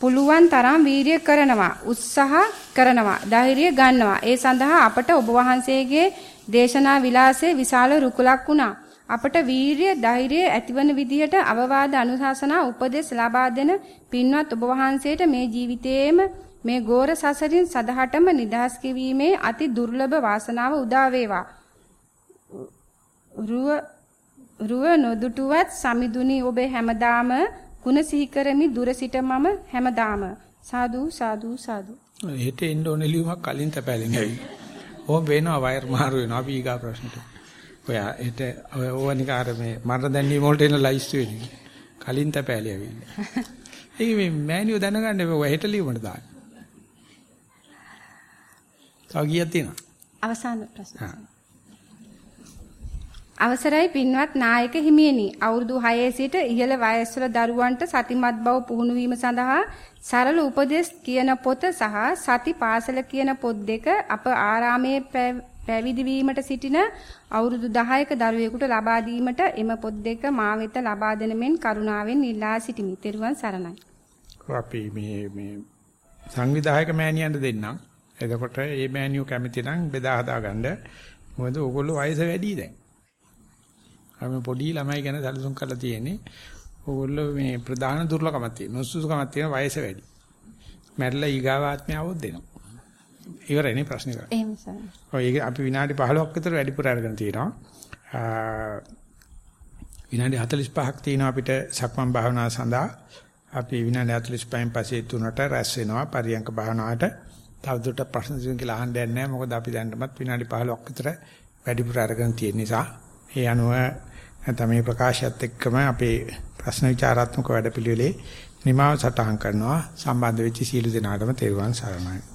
පුළුවන් තරම් වීරිය කරනවා උත්සාහ කරනවා ධෛර්යය ගන්නවා ඒ සඳහා අපට ඔබ වහන්සේගේ දේශනා විලාසයේ විශාල රුකුලක් වුණා. අපට වීරිය ධෛර්යය ඇතිවන විදිහට අවවාද අනුශාසනා උපදෙස් ලබා දෙන පින්වත් ඔබ වහන්සේට මේ ජීවිතයේම මේ ගෝර සසරින් සදහටම නිදහස් කිරීමේ අති දුර්ලභ වාසනාව උදා වේවා. රුව රුව නොදුටුවත් සමිදුනි ඔබේ හැමදාම ಗುಣ සිහි කරමි දුර සිට මම හැමදාම සාදු සාදු සාදු. හෙට එන්න ඕනේ ලියුමක් කලින් තැපැලෙන්නේ ඇයි. ඕම් වෙනවා වයර් මාරු වෙනවා අපි ඊගා ප්‍රශ්නට. ඔය හෙට ඕව නිකාර මේ මරණ දැන්වීම වලට එන ලයිස්ට් වෙන්නේ. කලින් තැපැලි ඇවිල්ලා. ඒක මේ මෑනියෝ දැනගන්න ඔය හෙට ලියුමට දාන්න. තව කීයක් තියෙනවද? අවසාන ප්‍රශ්න. අවසරයි පින්වත් නායක හිමියනි අවුරුදු 6 සිට ඉහළ වයස්වල දරුවන්ට සතිමත් බව පුහුණු වීම සඳහා සරල උපදෙස් කියන පොත සහ සති පාසල කියන පොත් දෙක අප ආරාමයේ පැවිදි වීමට සිටින අවුරුදු 10ක දරුවෙකුට ලබා දීමට එම පොත් දෙක මා වෙත ලබා දෙන මෙන් කරුණාවෙන් ඉල්ලා සිටිමි. ත්වන් සරණයි. අපි මේ මේ සංවිධායක මෑණියන්ට දෙන්නම්. එතකොට මේ මෑණියෝ කැමති නම් බෙදා හදා ගන්න. මොකද ඕගොල්ලෝ වයස වැඩි දැන්. අපි පොඩි ළමයි ගැන සැලසුම් කරලා තියෙන්නේ. ඕගොල්ලෝ මේ ප්‍රධාන දුර්ලභකමක් තියෙනවා. නොසුසුකමක් තියෙන වයස වැඩි. මැරිලා ඊගාව ආත්මය આવොත් දෙනවා. ඉවරයි ප්‍රශ්නේ කරා. එහෙම සර්. ඔය අපි විනාඩි 15ක් විතර වැඩිපුර අරගෙන තියෙනවා. විනාඩි 45ක් තියෙනවා අපිට සක්මන් භාවනාව සඳහා. අපි විනාඩි 45න් පස්සේ තුනට රැස් වෙනවා පරියංක භාවනාවට. තවදුරටත් ප්‍රශ්න තියෙන කියලා අහන්න යන්නේ නැහැ. මොකද අපි දැනටමත් විනාඩි 15ක් විතර වැඩිපුර අරගෙන තියෙන නිසා. ඒ අනුව නැත්නම් මේ ප්‍රකාශයත් එක්කම අපේ ප්‍රශ්න විචාරාත්මක වැඩපිළිවෙලේ නිමාව සටහන් කරනවා සම්බන්ධ වෙච්ච සීල දෙනාටම තෙරුවන් සරණයි